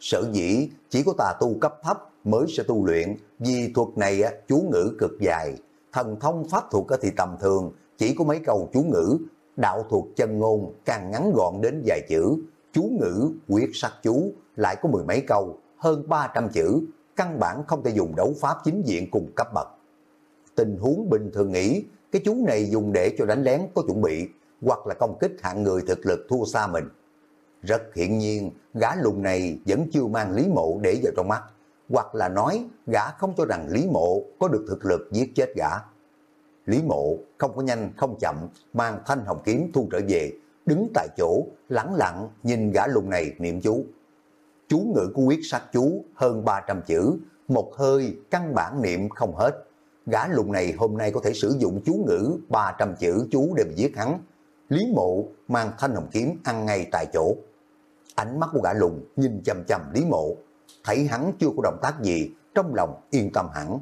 Sở dĩ chỉ có tà tu cấp thấp mới sẽ tu luyện, vì thuật này chú ngữ cực dài, thần thông pháp thuật thì tầm thường, chỉ có mấy câu chú ngữ, đạo thuật chân ngôn càng ngắn gọn đến vài chữ, chú ngữ quyết sắc chú lại có mười mấy câu, hơn 300 chữ, căn bản không thể dùng đấu pháp chính diện cùng cấp bậc. Tình huống bình thường nghĩ, cái chú này dùng để cho đánh lén có chuẩn bị, hoặc là công kích hạng người thực lực thua xa mình. Rất hiển nhiên, gã lùng này vẫn chưa mang Lý Mộ để vào trong mắt, hoặc là nói gã không cho rằng Lý Mộ có được thực lực giết chết gã. Lý Mộ không có nhanh không chậm mang thanh hồng kiếm thu trở về, đứng tại chỗ lẳng lặng nhìn gã lùng này niệm chú. Chú ngữ của quyết sát chú hơn 300 chữ, một hơi căn bản niệm không hết. Gã lùng này hôm nay có thể sử dụng chú ngữ 300 chữ chú để mà giết hắn. Lý Mộ mang thanh hồng kiếm ăn ngay tại chỗ. Ánh mắt của gã lùng nhìn chầm chầm Lý Mộ, thấy hắn chưa có động tác gì, trong lòng yên tâm hẳn.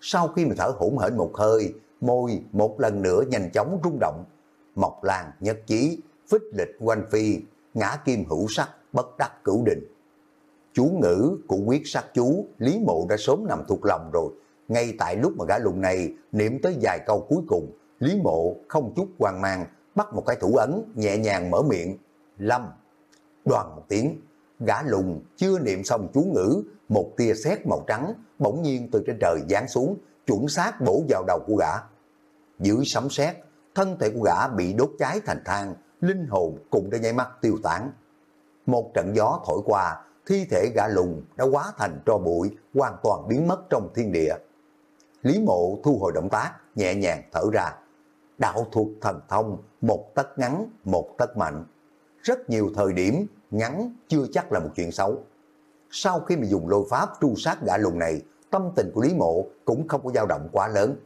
Sau khi mà thở hổn hển một hơi, môi một lần nữa nhanh chóng rung động. Mộc làng nhất chí, phích lịch quanh phi, ngã kim hữu sắc, bất đắc cửu định. Chú ngữ của quyết sát chú, Lý Mộ đã sớm nằm thuộc lòng rồi. Ngay tại lúc mà gã lùng này niệm tới vài câu cuối cùng, Lý Mộ không chút hoang mang, bắt một cái thủ ấn, nhẹ nhàng mở miệng. Lâm, đoàn một tiếng, gã lùng chưa niệm xong chú ngữ, một tia sét màu trắng bỗng nhiên từ trên trời giáng xuống, chuẩn xác bổ vào đầu của gã. Dưới sấm sét, thân thể của gã bị đốt cháy thành than, linh hồn cũng đã nháy mắt tiêu tán. Một trận gió thổi qua, thi thể gã lùng đã quá thành tro bụi, hoàn toàn biến mất trong thiên địa. Lý mộ thu hồi động tác, nhẹ nhàng thở ra. Đạo thuộc thần thông, một tấc ngắn, một tấc mạnh. Rất nhiều thời điểm, ngắn chưa chắc là một chuyện xấu. Sau khi mà dùng lôi pháp tru sát gã lùng này, tâm tình của Lý Mộ cũng không có dao động quá lớn.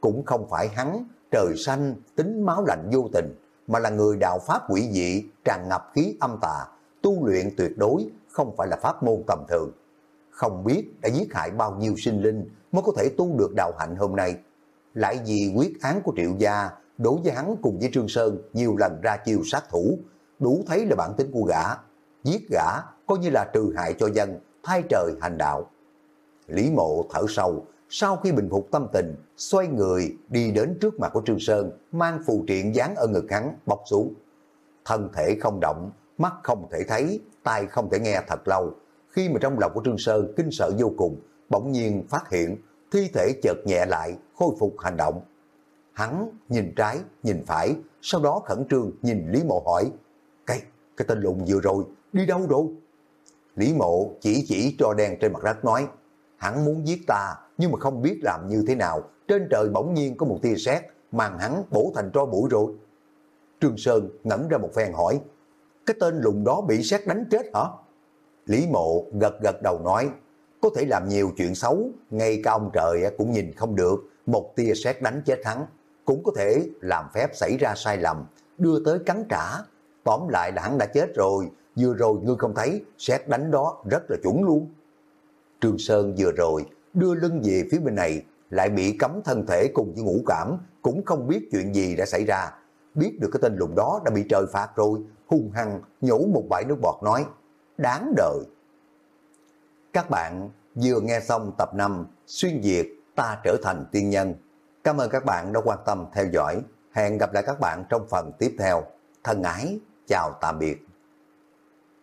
Cũng không phải hắn, trời xanh, tính máu lạnh vô tình, mà là người đạo pháp quỷ dị, tràn ngập khí âm tà, tu luyện tuyệt đối, không phải là pháp môn tầm thường. Không biết đã giết hại bao nhiêu sinh linh mới có thể tu được đạo hạnh hôm nay. Lại vì quyết án của triệu gia, đối với hắn cùng với Trương Sơn nhiều lần ra chiêu sát thủ, đủ thấy là bản tính của gã. Giết gã coi như là trừ hại cho dân, thay trời hành đạo. Lý mộ thở sâu, sau khi bình phục tâm tình, xoay người đi đến trước mặt của Trương Sơn, mang phù triện dán ở ngực hắn, bọc xuống. Thân thể không động, mắt không thể thấy, tai không thể nghe thật lâu. Khi mà trong lòng của Trương Sơn kinh sợ vô cùng, bỗng nhiên phát hiện thi thể chợt nhẹ lại, khôi phục hành động. Hắn nhìn trái, nhìn phải, sau đó khẩn trương nhìn Lý Mộ hỏi, cái, cái tên lùng vừa rồi, đi đâu rồi? Lý Mộ chỉ chỉ cho đen trên mặt đất nói, hắn muốn giết ta, nhưng mà không biết làm như thế nào, trên trời bỗng nhiên có một tia sét màn hắn bổ thành tro bụi rồi. Trương Sơn ngẩn ra một phen hỏi, cái tên lùng đó bị xét đánh chết hả? Lý Mộ gật gật đầu nói, có thể làm nhiều chuyện xấu, ngay cả ông trời cũng nhìn không được, một tia xét đánh chết hắn, cũng có thể làm phép xảy ra sai lầm, đưa tới cắn trả. Tóm lại là hắn đã chết rồi, vừa rồi ngươi không thấy, xét đánh đó rất là chuẩn luôn. Trương Sơn vừa rồi đưa lưng về phía bên này, lại bị cấm thân thể cùng với ngũ cảm, cũng không biết chuyện gì đã xảy ra. Biết được cái tên lùng đó đã bị trời phạt rồi, hung hăng nhổ một bãi nước bọt nói, đáng đợi Các bạn vừa nghe xong tập 5 Xuyên Việt ta trở thành tiên nhân. Cảm ơn các bạn đã quan tâm theo dõi. Hẹn gặp lại các bạn trong phần tiếp theo. Thân ái, chào tạm biệt.